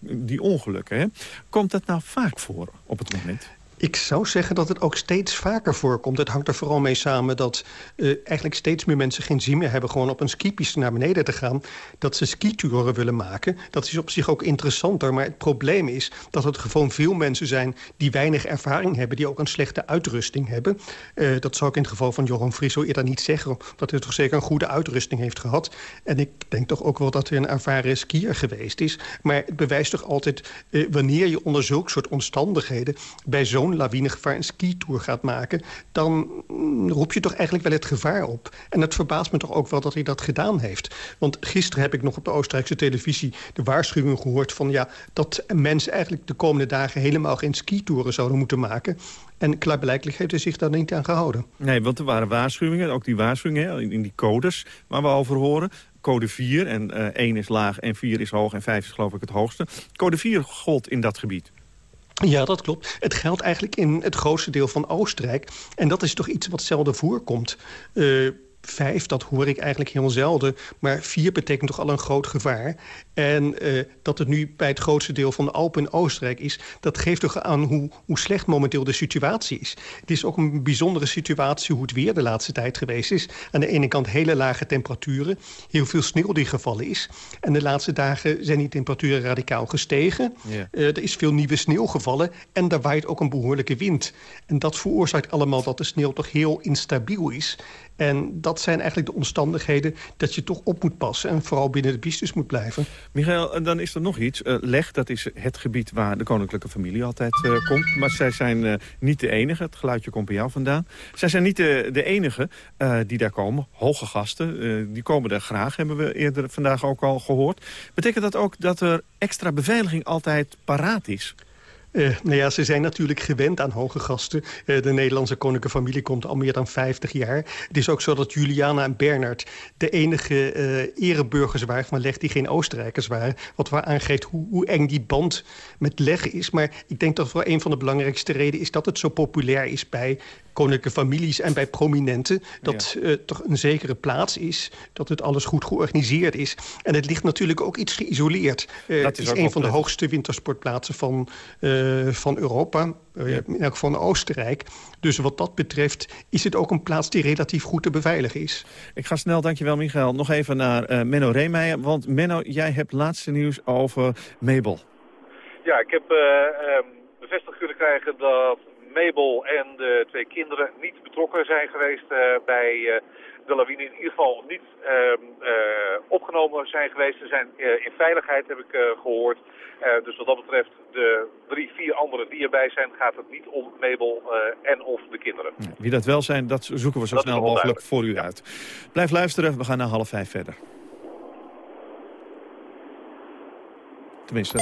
die ongeluk Hè? Komt dat nou vaak voor op het moment? Ik zou zeggen dat het ook steeds vaker voorkomt. Het hangt er vooral mee samen dat uh, eigenlijk steeds meer mensen geen zin meer hebben... gewoon op een skipiste naar beneden te gaan. Dat ze skitouren willen maken. Dat is op zich ook interessanter. Maar het probleem is dat het gewoon veel mensen zijn... die weinig ervaring hebben, die ook een slechte uitrusting hebben. Uh, dat zou ik in het geval van Johan Friso eerder niet zeggen. Dat hij toch zeker een goede uitrusting heeft gehad. En ik denk toch ook wel dat hij een ervaren skier geweest is. Maar het bewijst toch altijd... Uh, wanneer je onder zulke soort omstandigheden... bij zo'n zo'n lawinegevaar een skitour gaat maken... dan roep je toch eigenlijk wel het gevaar op. En het verbaast me toch ook wel dat hij dat gedaan heeft. Want gisteren heb ik nog op de Oostenrijkse televisie de waarschuwing gehoord... van ja, dat mensen eigenlijk de komende dagen helemaal geen skitouren zouden moeten maken. En klaarblijkelijk heeft hij zich daar niet aan gehouden. Nee, want er waren waarschuwingen, ook die waarschuwingen in die codes waar we over horen code 4. En uh, 1 is laag en 4 is hoog en 5 is geloof ik het hoogste. Code 4 gold in dat gebied. Ja, dat klopt. Het geldt eigenlijk in het grootste deel van Oostenrijk. En dat is toch iets wat zelden voorkomt. Uh, vijf, dat hoor ik eigenlijk heel zelden. Maar vier betekent toch al een groot gevaar. En uh, dat het nu bij het grootste deel van de Alpen in Oostenrijk is... dat geeft toch aan hoe, hoe slecht momenteel de situatie is. Het is ook een bijzondere situatie hoe het weer de laatste tijd geweest is. Aan de ene kant hele lage temperaturen. Heel veel sneeuw die gevallen is. En de laatste dagen zijn die temperaturen radicaal gestegen. Yeah. Uh, er is veel nieuwe sneeuw gevallen. En er waait ook een behoorlijke wind. En dat veroorzaakt allemaal dat de sneeuw toch heel instabiel is. En dat zijn eigenlijk de omstandigheden dat je toch op moet passen... en vooral binnen de pistes moet blijven. Michael, dan is er nog iets. Uh, Leg, dat is het gebied waar de koninklijke familie altijd uh, komt. Maar zij zijn uh, niet de enige. Het geluidje komt bij jou vandaan. Zij zijn niet de, de enige die daar komen. Hoge gasten, die komen daar graag, hebben we eerder vandaag ook al gehoord. Betekent dat ook dat er extra beveiliging altijd paraat is? Uh, nou ja, ze zijn natuurlijk gewend aan hoge gasten. Uh, de Nederlandse koninklijke familie komt al meer dan 50 jaar. Het is ook zo dat Juliana en Bernard de enige uh, ereburgers waren van Leg die geen Oostenrijkers waren. Wat waar aangeeft hoe, hoe, eng die band met Leg is. Maar ik denk dat wel een van de belangrijkste redenen is dat het zo populair is bij koninklijke families en bij prominenten... dat ja. uh, toch een zekere plaats is, dat het alles goed georganiseerd is. En het ligt natuurlijk ook iets geïsoleerd. Uh, het is, is een van de hoogste wintersportplaatsen van, uh, van Europa, ja. in elk geval Oostenrijk. Dus wat dat betreft is het ook een plaats die relatief goed te beveiligen is. Ik ga snel, dankjewel Michael, nog even naar Menno Reemeijer. Want Menno, jij hebt laatste nieuws over Mabel. Ja, ik heb ehm, bevestigd kunnen krijgen dat Mabel en de twee kinderen niet betrokken zijn geweest uh, bij uh, de lawine. In ieder geval niet uh, opgenomen zijn geweest. Ze zijn in veiligheid, heb ik gehoord. dus wat dat betreft, de drie, vier anderen die erbij zijn, gaat het niet om Mabel en of de kinderen. Wie dat wel zijn, dat zoeken we zo dat snel mogelijk voor u uit. Blijf luisteren, we gaan naar half vijf verder. Tenminste.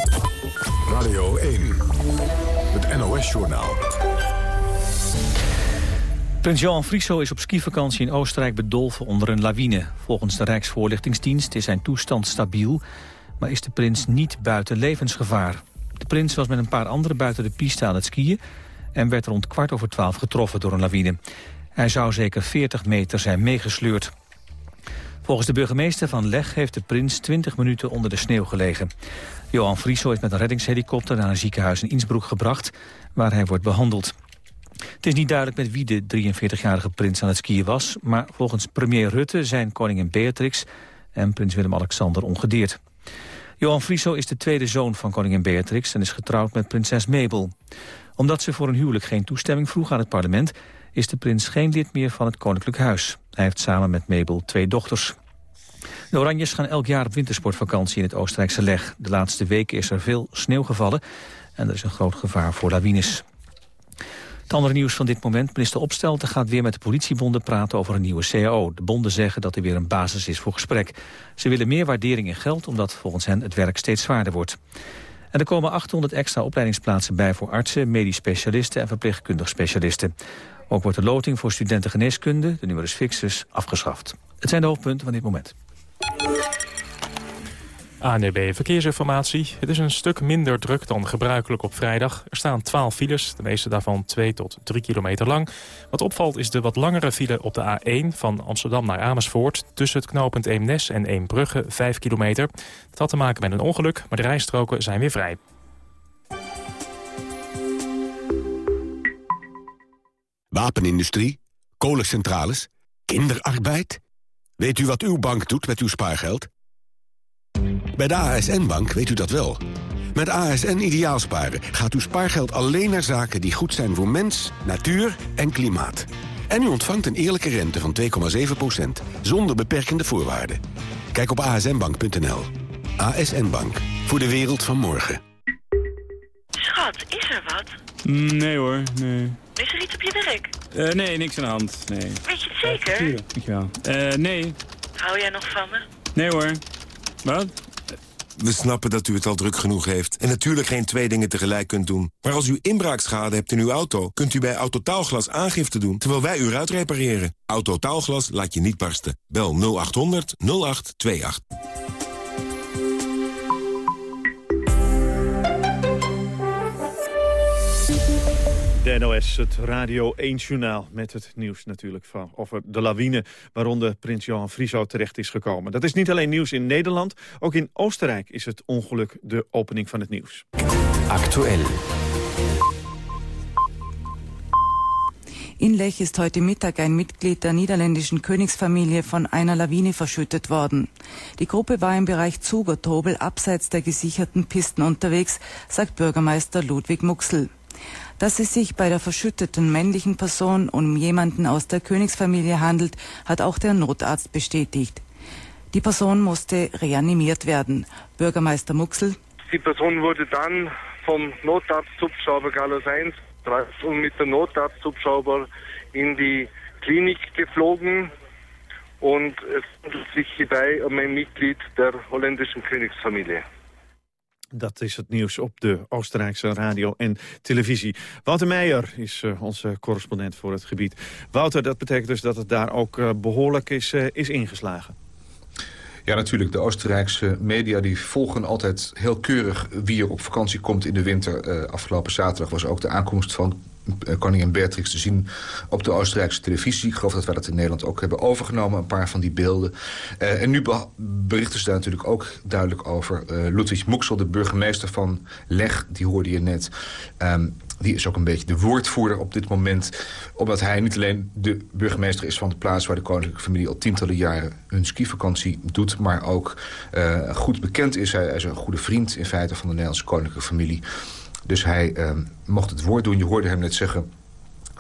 Radio 1, het NOS-journaal. Prins Johan Friso is op skivakantie in Oostenrijk bedolven onder een lawine. Volgens de Rijksvoorlichtingsdienst is zijn toestand stabiel... maar is de prins niet buiten levensgevaar. De prins was met een paar anderen buiten de piste aan het skiën... en werd rond kwart over twaalf getroffen door een lawine. Hij zou zeker 40 meter zijn meegesleurd. Volgens de burgemeester van Leg heeft de prins 20 minuten onder de sneeuw gelegen. Johan Friso is met een reddingshelikopter naar een ziekenhuis in Innsbruck gebracht... waar hij wordt behandeld. Het is niet duidelijk met wie de 43-jarige prins aan het skiën was... maar volgens premier Rutte zijn koningin Beatrix en prins Willem-Alexander ongedeerd. Johan Friso is de tweede zoon van koningin Beatrix... en is getrouwd met prinses Mabel. Omdat ze voor een huwelijk geen toestemming vroeg aan het parlement... is de prins geen lid meer van het koninklijk huis. Hij heeft samen met Mabel twee dochters. De Oranjes gaan elk jaar op wintersportvakantie in het Oostenrijkse Leg. De laatste weken is er veel sneeuw gevallen en er is een groot gevaar voor lawines. Het andere nieuws van dit moment. Minister Opstelten gaat weer met de politiebonden praten over een nieuwe CAO. De bonden zeggen dat er weer een basis is voor gesprek. Ze willen meer waardering in geld, omdat volgens hen het werk steeds zwaarder wordt. En er komen 800 extra opleidingsplaatsen bij voor artsen, medisch specialisten en verpleegkundig specialisten. Ook wordt de loting voor studenten geneeskunde, de numerus fixus, afgeschaft. Het zijn de hoofdpunten van dit moment. ANB Verkeersinformatie. Het is een stuk minder druk dan gebruikelijk op vrijdag. Er staan 12 files, de meeste daarvan 2 tot 3 kilometer lang. Wat opvalt is de wat langere file op de A1 van Amsterdam naar Amersfoort... tussen het knooppunt Eemnes en Eembrugge, 5 kilometer. Dat had te maken met een ongeluk, maar de rijstroken zijn weer vrij. Wapenindustrie, kolencentrales, kinderarbeid. Weet u wat uw bank doet met uw spaargeld? Bij de ASN-bank weet u dat wel. Met ASN Ideaalsparen gaat uw spaargeld alleen naar zaken die goed zijn voor mens, natuur en klimaat. En u ontvangt een eerlijke rente van 2,7%, zonder beperkende voorwaarden. Kijk op asnbank.nl. ASN Bank, voor de wereld van morgen. Schat, is er wat? Nee hoor, nee. Is er iets op je werk? Uh, nee, niks aan de hand, nee. Weet je het zeker? Uh, dankjewel. Uh, nee. Hou jij nog van me? Nee hoor. Wat? We snappen dat u het al druk genoeg heeft en natuurlijk geen twee dingen tegelijk kunt doen. Maar als u inbraakschade hebt in uw auto, kunt u bij Autotaalglas aangifte doen terwijl wij u eruit repareren. Autotaalglas laat je niet barsten. Bel 0800 0828. De NOS, het Radio 1-journaal met het nieuws natuurlijk van over de lawine... waaronder prins Johan Friso terecht is gekomen. Dat is niet alleen nieuws in Nederland, ook in Oostenrijk is het ongeluk de opening van het nieuws. Aktuell. In Lech ist heute Mittag ein Mitglied der niederländischen Königsfamilie von einer Lawine verschüttet worden. Die Gruppe war im Bereich Zugertobel abseits der gesicherten Pisten unterwegs, sagt Bürgermeister Ludwig Muxel. Dass es sich bei der verschütteten männlichen Person um jemanden aus der Königsfamilie handelt, hat auch der Notarzt bestätigt. Die Person musste reanimiert werden. Bürgermeister Muxel. Die Person wurde dann vom Notarzthubschrauber Gallus 1 und mit dem Notarzthubschrauber in die Klinik geflogen und es handelt sich hierbei um ein Mitglied der holländischen Königsfamilie. Dat is het nieuws op de Oostenrijkse radio en televisie. Wouter Meijer is uh, onze correspondent voor het gebied. Wouter, dat betekent dus dat het daar ook uh, behoorlijk is, uh, is ingeslagen. Ja, natuurlijk. De Oostenrijkse media die volgen altijd heel keurig wie er op vakantie komt in de winter. afgelopen zaterdag was ook de aankomst van koningin Beatrix te zien op de Oostenrijkse televisie. Ik geloof dat wij dat in Nederland ook hebben overgenomen, een paar van die beelden. Uh, en nu berichten ze daar natuurlijk ook duidelijk over. Uh, Ludwig Moeksel, de burgemeester van Leg, die hoorde je net... Um, die is ook een beetje de woordvoerder op dit moment. Omdat hij niet alleen de burgemeester is van de plaats... waar de koninklijke familie al tientallen jaren hun skivakantie doet... maar ook goed bekend is. Hij, hij is een goede vriend in feite van de Nederlandse koninklijke familie. Dus hij uh, mocht het woord doen. Je hoorde hem net zeggen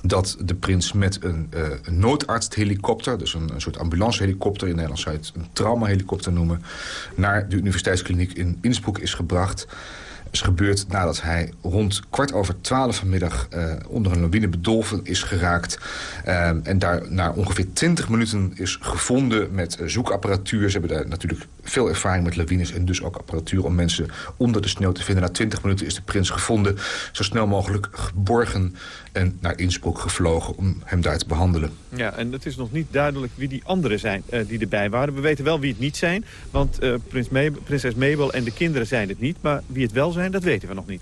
dat de prins met een, uh, noodartshelikopter... dus een, een soort ambulancehelikopter, in Nederland zou je het een traumahelikopter noemen... naar de universiteitskliniek in Innsbruck is gebracht is gebeurd nadat hij rond kwart over twaalf vanmiddag uh, onder een lawine bedolven is geraakt. Uh, en daar na ongeveer twintig minuten is gevonden met uh, zoekapparatuur. Ze hebben daar natuurlijk veel ervaring met lawines en dus ook apparatuur om mensen onder de sneeuw te vinden. Na twintig minuten is de prins gevonden, zo snel mogelijk geborgen en naar Innsbruck gevlogen om hem daar te behandelen. Ja, en het is nog niet duidelijk wie die anderen zijn uh, die erbij waren. We weten wel wie het niet zijn, want uh, prins prinses Mabel en de kinderen zijn het niet. Maar wie het wel zijn, dat weten we nog niet.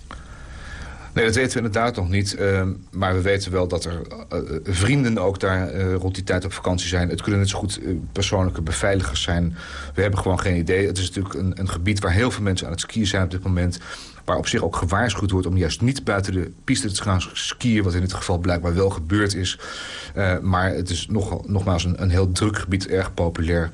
Nee, dat weten we inderdaad nog niet. Uh, maar we weten wel dat er uh, vrienden ook daar uh, rond die tijd op vakantie zijn. Het kunnen net zo goed persoonlijke beveiligers zijn. We hebben gewoon geen idee. Het is natuurlijk een, een gebied waar heel veel mensen aan het skiën zijn op dit moment waar op zich ook gewaarschuwd wordt om juist niet buiten de piste te gaan skiën... wat in dit geval blijkbaar wel gebeurd is. Uh, maar het is nog, nogmaals een, een, heel druk gebied, erg populair.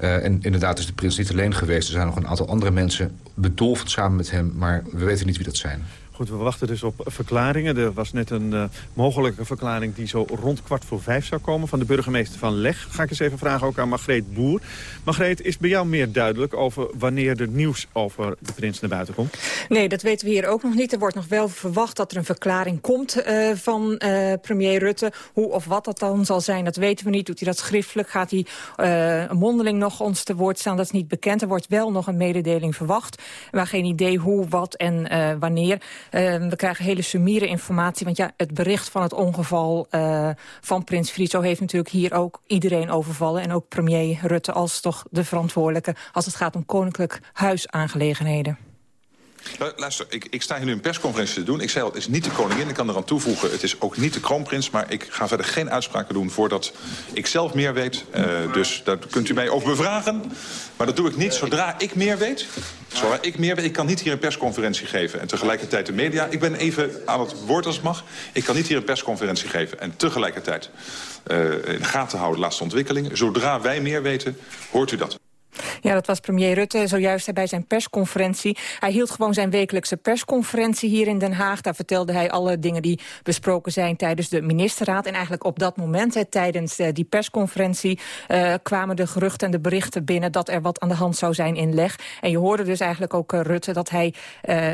Uh, en inderdaad is de prins niet alleen geweest. Er zijn nog een aantal andere mensen bedolven samen met hem... maar we weten niet wie dat zijn. Goed, we wachten dus op verklaringen. Er was net een uh, mogelijke verklaring die zo rond kwart voor vijf zou komen... van de burgemeester van Leg. Ga ik eens even vragen ook aan Margreet Boer. Margreet, is bij jou meer duidelijk over wanneer er nieuws over de prins naar buiten komt? Nee, dat weten we hier ook nog niet. Er wordt nog wel verwacht dat er een verklaring komt uh, van uh, premier Rutte. Hoe of wat dat dan zal zijn, dat weten we niet. Doet hij dat schriftelijk? Gaat hij mondeling nog ons te woord staan? Dat is niet bekend. Er wordt wel nog een mededeling verwacht. Maar geen idee hoe, wat en wanneer... Uh, we krijgen hele summiere informatie. Want ja, het bericht van het ongeval uh, van Prins Friso... heeft natuurlijk hier ook iedereen overvallen. En ook premier Rutte als toch de verantwoordelijke... als het gaat om koninklijk huisaangelegenheden. Luister, ik, ik, sta hier nu een persconferentie te doen. Ik zei al, het is niet de koningin, ik kan eraan toevoegen. Het is ook niet de kroonprins, maar ik ga verder geen uitspraken doen... voordat ik zelf meer weet. Uh, dus daar kunt u mij over bevragen. Maar dat doe ik niet zodra ik meer weet. Zodra ik meer weet, ik kan niet hier een persconferentie geven... en tegelijkertijd de media. Ik ben even aan het woord als het mag. Ik kan niet hier een persconferentie geven en tegelijkertijd... Uh, in de gaten houden de laatste ontwikkelingen. Zodra wij meer weten, hoort u dat. Ja, dat was premier Rutte zojuist bij zijn persconferentie. Hij hield gewoon zijn wekelijkse persconferentie hier in Den Haag. Daar vertelde hij alle dingen die besproken zijn tijdens de ministerraad. En eigenlijk op dat moment, tijdens uh, die persconferentie... Uh, kwamen de geruchten en de berichten binnen dat er wat aan de hand zou zijn in leg. En je hoorde dus eigenlijk ook uh, Rutte dat hij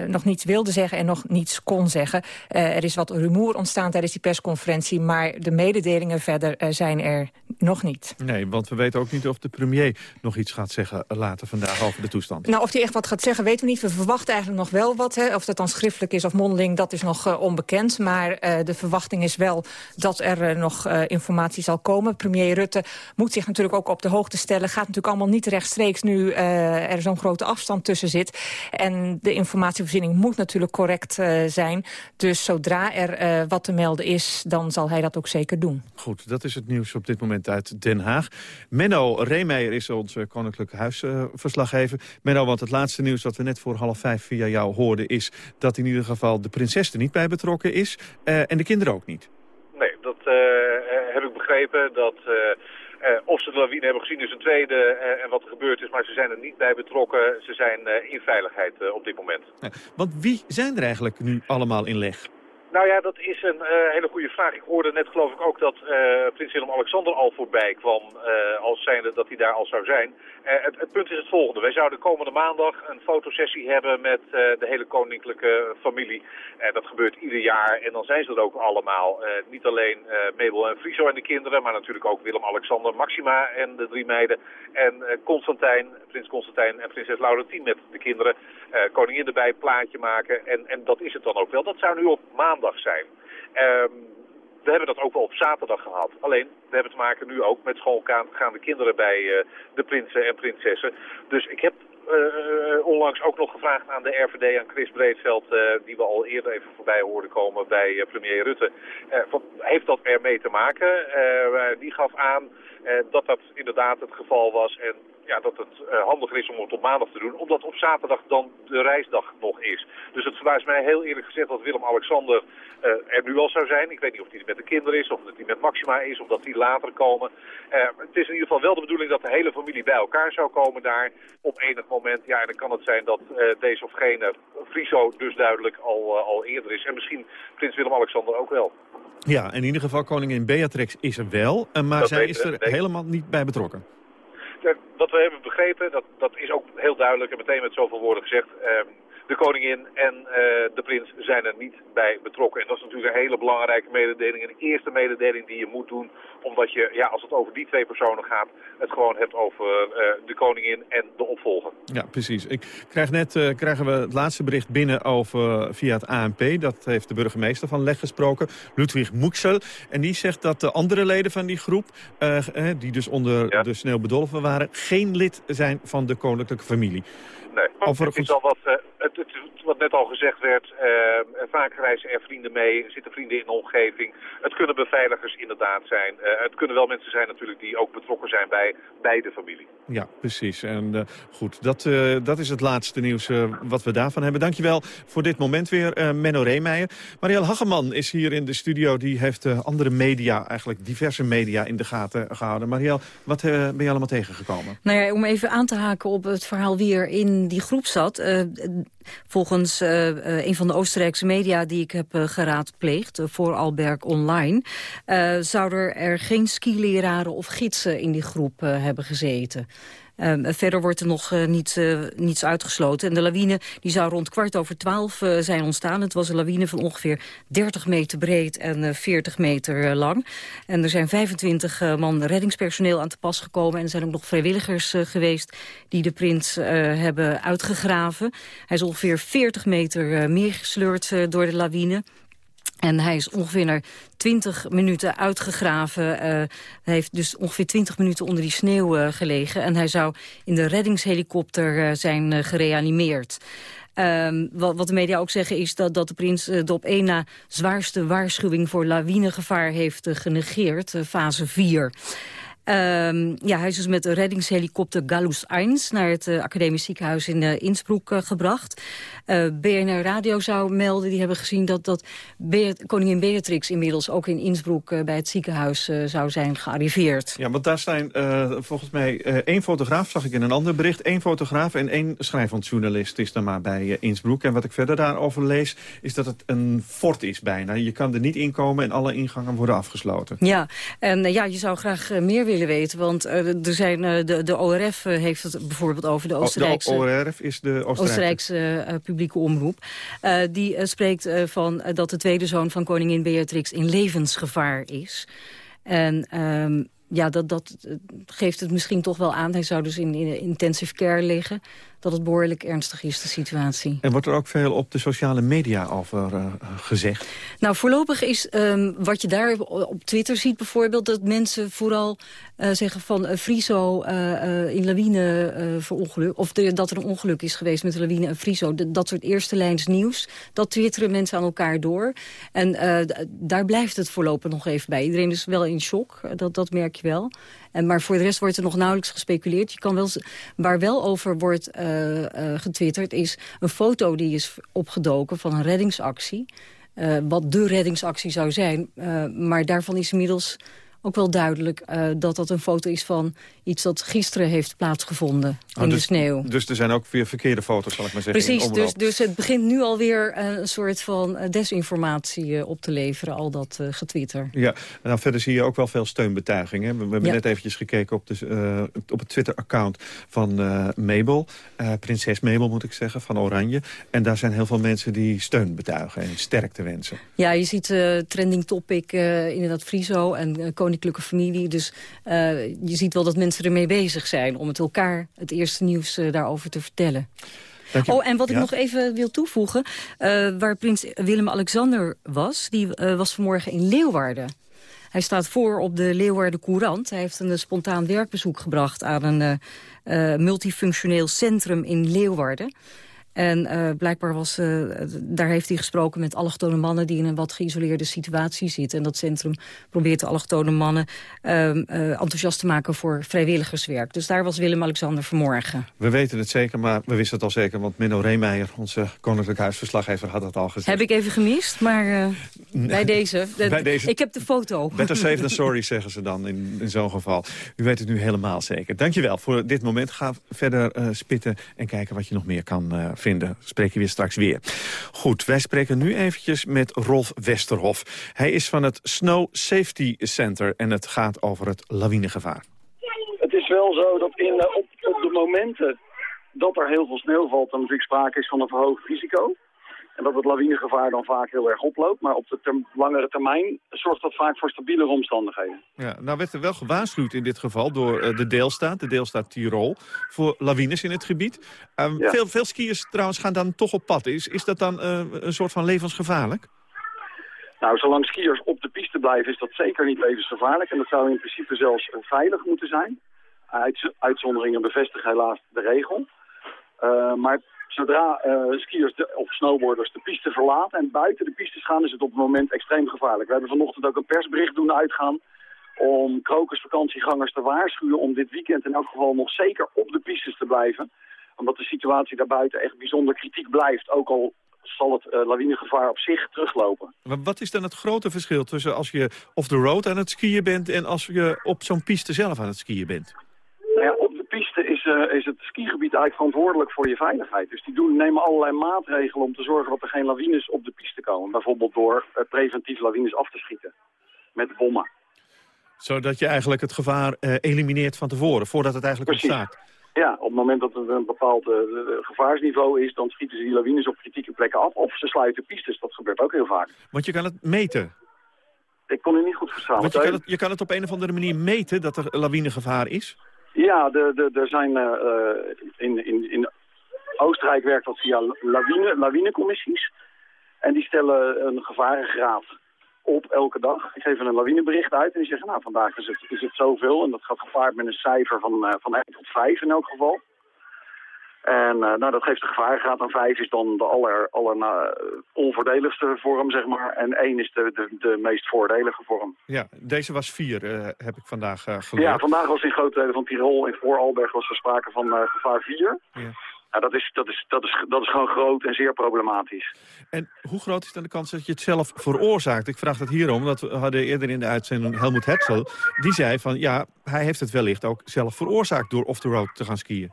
nog niets wilde zeggen en nog niets kon zeggen. er is wat rumoer ontstaan tijdens die persconferentie... maar de mededelingen verder zijn er nog niet. Nee, want we weten ook niet of de premier nog iets gaat zeggen later vandaag over de toestand? Nou, of hij echt wat gaat zeggen, weten we niet. We verwachten eigenlijk nog wel wat. Hè. Of dat dan schriftelijk is of mondeling, dat is nog uh, onbekend. Maar uh, de verwachting is wel dat er nog informatie zal komen. Premier Rutte moet zich natuurlijk ook op de hoogte stellen. Gaat natuurlijk allemaal niet rechtstreeks nu er zo'n grote afstand tussen zit. En de informatievoorziening moet natuurlijk correct zijn. Dus zodra er wat te melden is, dan zal hij dat ook zeker doen. Goed, dat is het nieuws op dit moment uit Den Haag. Menno Reemeijer is onze koninklijke huisverslaggever. Uh, Menno, want het laatste nieuws dat we net voor half vijf via jou hoorden... is dat in ieder geval de prinses er niet bij betrokken is uh, en de kinderen ook niet. Nee, dat uh, heb ik begrepen. Dat... Uh, of ze de lawine hebben gezien is een tweede uh, en wat er gebeurd is, maar ze zijn er niet bij betrokken. Ze zijn uh, in veiligheid op dit moment. Ja, want wie zijn er eigenlijk nu allemaal in leg? Nou ja, dat is een hele goede vraag. Ik hoorde net geloof ik ook dat prins Willem-Alexander al voorbij kwam, als zijnde dat hij daar al zou zijn. Het, het, punt is het volgende. Wij zouden komende maandag een fotosessie hebben met de hele koninklijke familie. dat gebeurt ieder jaar en dan zijn ze er ook allemaal. niet alleen Mabel en Friso en de kinderen, maar natuurlijk ook Willem-Alexander, Maxima en de drie meiden. En Constantijn, prins Constantijn en prinses Laurentien met de kinderen. koningin erbij, plaatje maken en, en dat is het dan ook wel. Dat zou nu op maandag zijn. Um, we hebben dat ook wel op zaterdag gehad. Alleen, we hebben te maken nu ook met schoolgaande kinderen bij uh, de prinsen en prinsessen. Dus ik heb uh, onlangs ook nog gevraagd aan de RVD, aan Chris Breedveld, uh, die we al eerder even voorbij hoorden komen bij premier Rutte. Van, heeft dat ermee te maken? die gaf aan dat dat inderdaad het geval was en ja, dat het uh, handiger is om het op maandag te doen, omdat op zaterdag dan de reisdag nog is. Dus het verbaast mij heel eerlijk gezegd dat Willem-Alexander uh, er nu al zou zijn. Ik weet niet of hij met de kinderen is, of dat hij met Maxima is, of dat die later komen. Uh, het is in ieder geval wel de bedoeling dat de hele familie bij elkaar zou komen daar op enig moment. Ja, en dan kan het zijn dat deze of gene Friso dus duidelijk al, al eerder is. En misschien prins Willem-Alexander ook wel. Ja, in ieder geval koningin Beatrix is er wel, maar dat zij is er helemaal niet bij betrokken wat we hebben begrepen, dat, dat is ook heel duidelijk en meteen met zoveel woorden gezegd. De koningin en uh, de prins zijn er niet bij betrokken. En dat is natuurlijk een hele belangrijke mededeling. En de eerste mededeling die je moet doen. Omdat je, ja, als het over die twee personen gaat, het gewoon hebt over uh, de koningin en de opvolger. Ja, precies. Ik krijg net uh, krijgen we het laatste bericht binnen over via het ANP. Dat heeft de burgemeester van Leg gesproken, Ludwig Moeksel. En die zegt dat de andere leden van die groep, die dus onder ja. de sneeuw bedolven waren, geen lid zijn van de koninklijke familie. Nee, Overigens... het is al wat, uh, het, het, wat net al gezegd werd, uh, vaak reizen er vrienden mee, zitten vrienden in de omgeving. Het kunnen beveiligers inderdaad zijn. Uh, het kunnen wel mensen zijn natuurlijk die ook betrokken zijn bij, bij de familie. Ja, precies. En uh, goed, dat, dat is het laatste nieuws wat we daarvan hebben. Dankjewel voor dit moment weer, Menno Reemeijer. Marielle Hageman is hier in de studio. Die heeft andere media, eigenlijk diverse media in de gaten gehouden. Marielle, wat ben je allemaal tegengekomen? Nou ja, om even aan te haken op het verhaal wie er in die groep zat. Volgens uh, uh, een van de Oostenrijkse media die ik heb geraadpleegd... voor Alberg Online... zouden er geen skileraren of gidsen in die groep hebben gezeten. Um, verder wordt er nog niet, uh, niets uitgesloten. En de lawine die zou rond kwart over twaalf uh, zijn ontstaan. Het was een lawine van ongeveer 30 meter breed en 40 meter lang. En er zijn 25 man reddingspersoneel aan te pas gekomen. En er zijn ook nog vrijwilligers geweest die de prins hebben uitgegraven. Hij is ongeveer 40 meter meegesleurd door de lawine. En hij is ongeveer naar 20 minuten uitgegraven. Uh, heeft dus ongeveer 20 minuten onder die sneeuw uh, gelegen. En hij zou in de reddingshelikopter uh, zijn gereanimeerd. Um, wat, wat, de media ook zeggen is dat, dat de prins de op één na zwaarste waarschuwing voor lawinegevaar heeft genegeerd, fase 4. Um, ja, hij is dus met de reddingshelikopter Galus 1 naar het uh, academisch ziekenhuis in uh, Innsbruck uh, gebracht. BNR Radio zou melden, die hebben gezien dat, dat koningin Beatrix inmiddels ook in Innsbruck bij het ziekenhuis zou zijn gearriveerd. Ja, want daar zijn volgens mij één fotograaf, zag ik in een ander bericht, één fotograaf en één schrijvend journalist is dan maar bij Innsbruck. En wat ik verder daarover lees, is dat het een fort is bijna. Je kan er niet inkomen en alle ingangen worden afgesloten. Ja, en ja, je zou graag meer willen willen weten. Want uh, er zijn, uh, de, de ORF uh, heeft het bijvoorbeeld over de Oostenrijkse... Oh, de ORF is de Oostenrijkse, Oostenrijkse publieke omroep. die spreekt van dat de tweede zoon van koningin Beatrix in levensgevaar is. En um, ja, dat, dat geeft het misschien toch wel aan. Hij zou dus in, in intensive care liggen dat het behoorlijk ernstig is, de situatie. En wordt er ook veel op de sociale media over uh, gezegd? Nou, voorlopig is um, wat je daar op Twitter ziet bijvoorbeeld... dat mensen vooral uh, zeggen van uh, Friso in lawine verongeluk... of de, dat er een ongeluk is geweest met lawine en Friso. De, dat soort eerste lijns nieuws, dat twitteren mensen aan elkaar door. En daar blijft het voorlopig nog even bij. Iedereen is wel in shock, dat, dat merk je wel. En, maar voor de rest wordt er nog nauwelijks gespeculeerd. Je kan wel, waar wel over wordt uh, uh, getwitterd is een foto die is opgedoken van een reddingsactie. Wat de reddingsactie zou zijn. maar daarvan is inmiddels ook wel duidelijk uh, dat dat een foto is van iets dat gisteren heeft plaatsgevonden Oh, in dus, de sneeuw. Dus er zijn ook weer verkeerde foto's, zal ik maar zeggen. Precies, dus, dus het begint nu alweer een soort van eh, desinformatie eh, op te leveren, al dat eh, getwitter. Ja, en dan verder zie je ook wel veel steunbetuigingen. We, we hebben Ja. net eventjes gekeken op, de, eh, op het Twitter-account van eh, Mabel. eh, prinses Mabel moet ik zeggen, van Oranje. En daar zijn heel veel mensen die steun betuigen en sterkte wensen. Ja, je ziet eh, trending topic eh, inderdaad Friso en eh, koninklijke familie. Dus eh, je ziet wel dat mensen ermee bezig zijn om het elkaar het eerste nieuws eh, daarover te vertellen. Oh, en wat ik Ja? nog even wil toevoegen, eh, waar prins Willem-Alexander was, die was vanmorgen in Leeuwarden. Hij staat voor op de Leeuwarden Courant. Hij heeft een spontaan werkbezoek gebracht aan een multifunctioneel centrum in Leeuwarden. En eh, blijkbaar was, eh, daar heeft hij gesproken met allochtone mannen... die in een wat geïsoleerde situatie zitten. En dat centrum probeert de allochtone mannen ehm, eh, enthousiast te maken voor vrijwilligerswerk. Dus daar was Willem-Alexander vanmorgen. We weten het zeker, maar we wisten het al zeker. Want Menno Reemeijer, onze koninklijk huisverslaggever, had het al gezegd. Heb ik even gemist, maar bij, deze, de- Bij deze- Ik heb de foto. Better safe than sorry, zeggen ze dan in, in zo'n geval. U weet het nu helemaal zeker. Dankjewel voor dit moment. Ga verder spitten en kijken wat je nog meer kan eh, vinden. Spreek je weer straks weer. Goed, wij spreken nu eventjes met Rolf Westerhof. Hij is van het Snow Safety Center en het gaat over het lawinegevaar. Het is wel zo dat in, eh, op, op de momenten dat er heel veel sneeuw valt... dan natuurlijk sprake is van een verhoogd risico. En dat het lawinegevaar dan vaak heel erg oploopt. Maar op de langere termijn zorgt dat vaak voor stabielere omstandigheden. Ja, nou werd er wel gewaarschuwd in dit geval door eh, de deelstaat, de deelstaat Tirol, voor lawines in het gebied. Ehm, Ja. veel, veel skiers trouwens gaan dan toch op pad. Is, is dat dan eh, een soort van levensgevaarlijk? Nou, zolang skiers op de piste blijven is dat zeker niet levensgevaarlijk. En dat zou in principe zelfs veilig moeten zijn. Uit, uitzonderingen bevestigen helaas de regel. Eh, maar zodra eh, skiers of snowboarders de piste verlaten en buiten de pistes gaan, is het op het moment extreem gevaarlijk. We hebben vanochtend ook een persbericht doen uitgaan om krokusvakantiegangers te waarschuwen om dit weekend in elk geval nog zeker op de pistes te blijven. Omdat de situatie daarbuiten echt bijzonder kritiek blijft, ook al zal het eh, lawinegevaar op zich teruglopen. Maar wat is dan het grote verschil tussen als je off the road aan het skiën bent... en als je op zo'n piste zelf aan het skiën bent? Nou ja, op de piste is, eh, is het skigebied eigenlijk verantwoordelijk voor je veiligheid. Dus die doen, nemen allerlei maatregelen om te zorgen dat er geen lawines op de piste komen. Bijvoorbeeld door eh, preventief lawines af te schieten. Met bommen. Zodat je eigenlijk het gevaar eh, elimineert van tevoren, voordat het eigenlijk Precies. ontstaat. Ja, op het moment dat er een bepaald gevaarsniveau is, dan schieten ze die lawines op kritieke plekken af. Of ze sluiten pistes, dat gebeurt ook heel vaak. Want je kan het meten. Ik kon u niet goed verstaan. Want je kan, het, je kan het op een of andere manier meten dat er lawinegevaar is. Ja, er zijn eh, eh, in, in, in Oostenrijk werkt dat via lawine, lawinecommissies. En die stellen een gevarengraad op elke dag. Die geven een lawinebericht uit en die zeggen, nou vandaag is het, is het zoveel. En dat gaat gepaard met een cijfer van, eh, van 1 tot 5 in elk geval. En eh, nou, dat geeft de gevarengraad aan 5 is dan de aller, aller nou, onvoordeligste vorm, zeg maar. En 1 is de, de, de meest voordelige vorm. Ja, deze was 4, eh, heb ik vandaag eh, geleerd. Ja, vandaag was in grote delen van Tirol en Vooralberg was er sprake van eh, gevaar 4. Ja. Nou, dat, is, dat, is, dat, is, dat is gewoon groot en zeer problematisch. En hoe groot is dan de kans dat je het zelf veroorzaakt? Ik vraag dat hierom, omdat we hadden eerder in de uitzending Helmoet Hetzel. Die zei van, ja, hij heeft het wellicht ook zelf veroorzaakt door off the road te gaan skiën.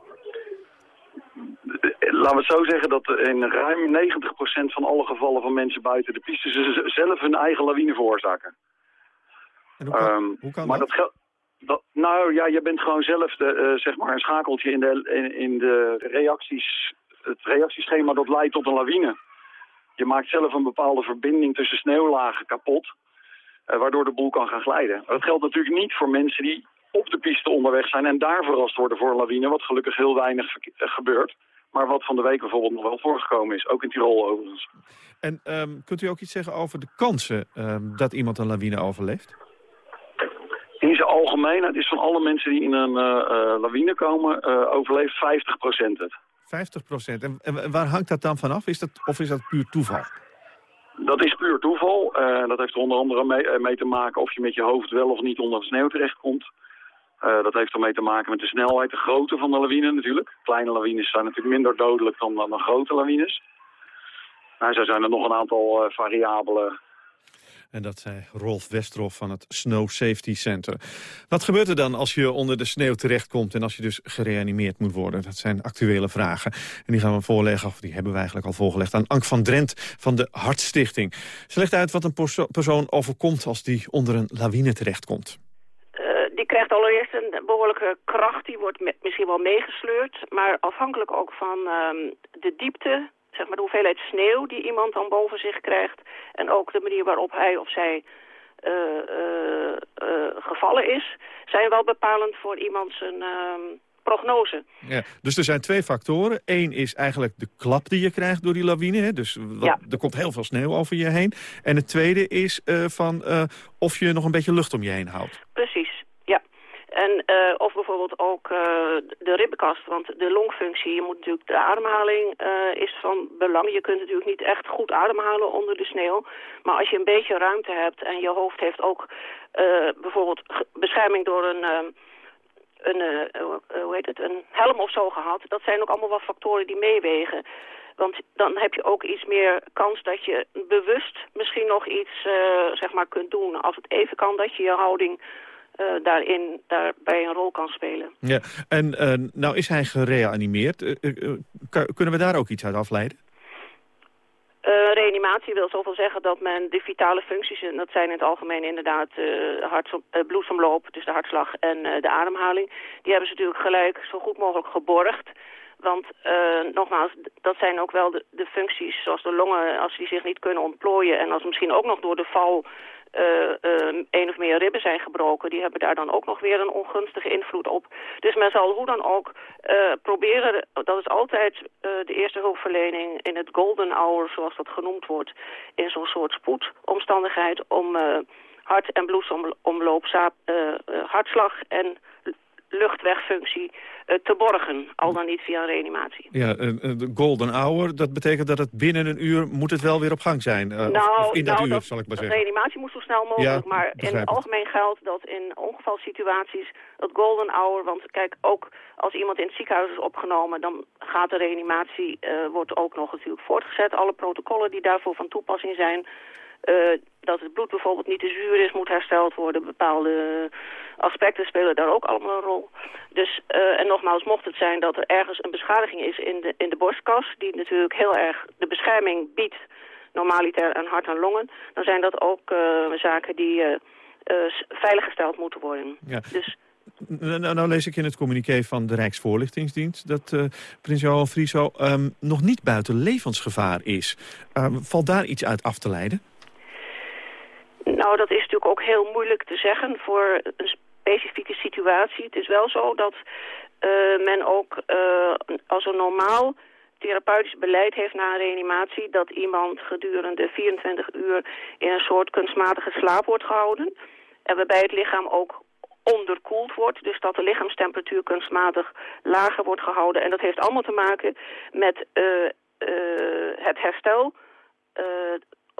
Laten we het zo zeggen dat in ruim 90% van alle gevallen van mensen buiten de piste... ze zelf hun eigen lawine veroorzaken. En hoe kan, Ehm, hoe kan maar dat? dat geldt... Dat, nou ja, je bent gewoon zelf de, eh, zeg maar een schakeltje in de, in, in de reacties. Het reactieschema dat leidt tot een lawine. Je maakt zelf een bepaalde verbinding tussen sneeuwlagen kapot. eh, waardoor de boel kan gaan glijden. Dat geldt natuurlijk niet voor mensen die op de piste onderweg zijn en daar verrast worden voor een lawine. Wat gelukkig heel weinig eh, gebeurt. Maar wat van de week bijvoorbeeld nog wel voorgekomen is. Ook in Tirol overigens. En ehm, kunt u ook iets zeggen over de kansen ehm, dat iemand een lawine overleeft? In zijn algemeenheid is van alle mensen die in een eh, eh, lawine komen, eh, overleeft 50% het. 50 procent. En, en waar hangt dat dan vanaf? Is dat, of is dat puur toeval? Dat is puur toeval. Eh, dat heeft er onder andere mee, mee te maken of je met je hoofd wel of niet onder de sneeuw terechtkomt. Eh, dat heeft ermee te maken met de snelheid, de grootte van de lawine natuurlijk. Kleine lawines zijn natuurlijk minder dodelijk dan, dan, grote lawines. Nou, zo zijn er nog een aantal eh, variabelen. En dat zei Rolf Westerhof van het Snow Safety Center. Wat gebeurt er dan als je onder de sneeuw terechtkomt... en als je dus gereanimeerd moet worden? Dat zijn actuele vragen. En die gaan we voorleggen, of die hebben we eigenlijk al voorgelegd... aan Ank van Drent van de Hartstichting. Ze legt uit wat een persoon overkomt als die onder een lawine terechtkomt die krijgt allereerst een behoorlijke kracht. Die wordt misschien wel meegesleurd. Maar afhankelijk ook van um, de diepte, zeg maar de hoeveelheid sneeuw die iemand dan boven zich krijgt. En ook de manier waarop hij of zij uh, uh, uh, gevallen is, zijn wel bepalend voor iemand zijn ehm, prognose. Ja, dus er zijn twee factoren. Eén is eigenlijk de klap die je krijgt door die lawine. Hè? Dus wat, er komt heel veel sneeuw over je heen. En het tweede is van of je nog een beetje lucht om je heen houdt. Precies. En, uh, of bijvoorbeeld ook uh, de ribbenkast, want de longfunctie, je moet natuurlijk, de ademhaling uh, is van belang. Je kunt natuurlijk niet echt goed ademhalen onder de sneeuw. Maar als je een beetje ruimte hebt en je hoofd heeft ook bijvoorbeeld bescherming door een, een hoe heet het, een helm of zo gehad. Dat zijn ook allemaal wat factoren die meewegen. Want dan heb je ook iets meer kans dat je bewust misschien nog iets zeg maar kunt doen. Als het even kan dat je je houding uh, daarin daarbij een rol kan spelen. Ja, en uh, nou is hij gereanimeerd. Uh, kunnen we daar ook iets uit afleiden? reanimatie wil zoveel zeggen dat men de vitale functies, en dat zijn in het algemeen inderdaad hart, bloedsomloop, dus de hartslag en de ademhaling, die hebben ze natuurlijk gelijk zo goed mogelijk geborgd. Want nogmaals, dat zijn ook wel de, de, functies zoals de longen, als die zich niet kunnen ontplooien en als misschien ook nog door de val uh, een of meer ribben zijn gebroken, die hebben daar dan ook nog weer een ongunstige invloed op. Dus men zal hoe dan ook uh, proberen, dat is altijd de eerste hulpverlening in het golden hour, zoals dat genoemd wordt, in zo'n soort spoedomstandigheid om hart- en bloedsomloop, hartslag en luchtwegfunctie uh, te borgen, al dan niet via een reanimatie. Ja, uh, de golden hour, dat betekent dat het binnen een uur moet het wel weer op gang zijn. Nou, of, in dat nou, uur, zal ik maar zeggen. De reanimatie moet zo snel mogelijk, ja, maar in het algemeen geldt dat in ongevalsituaties dat golden hour, want kijk, ook als iemand in het ziekenhuis is opgenomen, dan gaat de reanimatie, wordt ook nog natuurlijk voortgezet. Alle protocollen die daarvoor van toepassing zijn, uh, dat het bloed bijvoorbeeld niet te zuur is, moet hersteld worden. Bepaalde aspecten spelen daar ook allemaal een rol. Dus, uh, en nogmaals, mocht het zijn dat er ergens een beschadiging is in de, in de borstkas... die natuurlijk heel erg de bescherming biedt, normaliter aan hart en longen... dan zijn dat ook uh, zaken die veiliggesteld moeten worden. Ja. Dus... Nou, nou, lees ik in het communiqué van de Rijksvoorlichtingsdienst... dat uh, prins Johan Frieso um, nog niet buiten levensgevaar is. Uh, valt daar iets uit af te leiden? Nou, dat is natuurlijk ook heel moeilijk te zeggen voor een specifieke situatie. Het is wel zo dat uh, men ook uh, als een normaal therapeutisch beleid heeft na een reanimatie... dat iemand gedurende 24 uur in een soort kunstmatige slaap wordt gehouden. En waarbij het lichaam ook onderkoeld wordt. Dus dat de lichaamstemperatuur kunstmatig lager wordt gehouden. En dat heeft allemaal te maken met uh, het herstel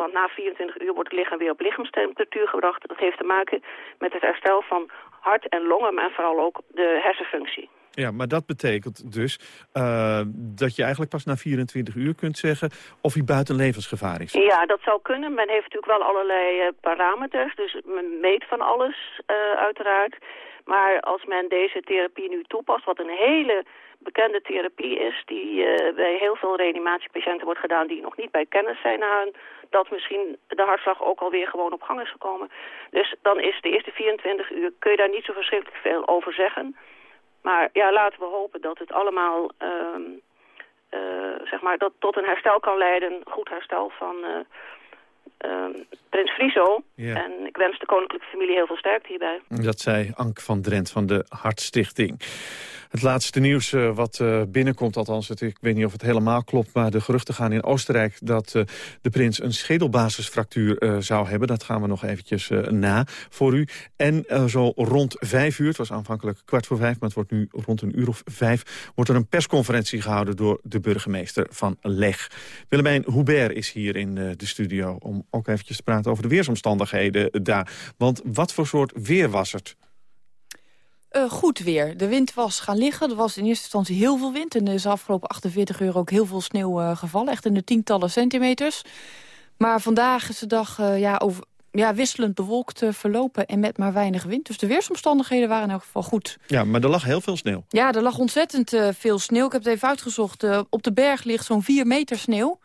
want na 24 uur wordt het lichaam weer op lichaamstemperatuur gebracht. Dat heeft te maken met het herstel van hart en longen, maar vooral ook de hersenfunctie. Ja, maar dat betekent dus uh, dat je eigenlijk pas na 24 uur kunt zeggen of hij buiten levensgevaar is. Ja, dat zou kunnen. Men heeft natuurlijk wel allerlei uh, parameters, dus men meet van alles uh, uiteraard. Maar als men deze therapie nu toepast, wat een hele bekende therapie is... die bij heel veel reanimatiepatiënten wordt gedaan die nog niet bij kennis zijn na dat misschien de hartslag ook alweer gewoon op gang is gekomen. Dus dan is de eerste 24 uur, kun je daar niet zo verschrikkelijk veel over zeggen. Maar ja, laten we hopen dat het allemaal, uh, uh, zeg maar, dat tot een herstel kan leiden, goed herstel van uh, Prins Friso. Ja. En ik wens de koninklijke familie heel veel sterkte hierbij. Dat zei Ank van Drent van de Hartstichting. Het laatste nieuws uh, wat uh, binnenkomt, althans, ik weet niet of het helemaal klopt... maar de geruchten gaan in Oostenrijk dat uh, de prins een schedelbasisfractuur zou hebben. Dat gaan we nog eventjes na voor u. En zo rond vijf uur, het was aanvankelijk kwart voor vijf... maar het wordt nu rond een uur of vijf... wordt er een persconferentie gehouden door de burgemeester van Leg. Willemijn Hubert is hier in de studio om ook eventjes te praten over de weersomstandigheden daar. Want wat voor soort weer was het? Uh, goed weer. De wind was gaan liggen. Er was in eerste instantie heel veel wind. En er is de afgelopen 48 uur ook heel veel sneeuw uh, gevallen. Echt in de tientallen centimeters. Maar vandaag is de dag uh, ja, over, ja, wisselend bewolkt verlopen en met maar weinig wind. Dus de weersomstandigheden waren in elk geval goed. Ja, maar er lag heel veel sneeuw. Ja, er lag ontzettend veel sneeuw. Ik heb het even uitgezocht. op de berg ligt zo'n 4 meter sneeuw.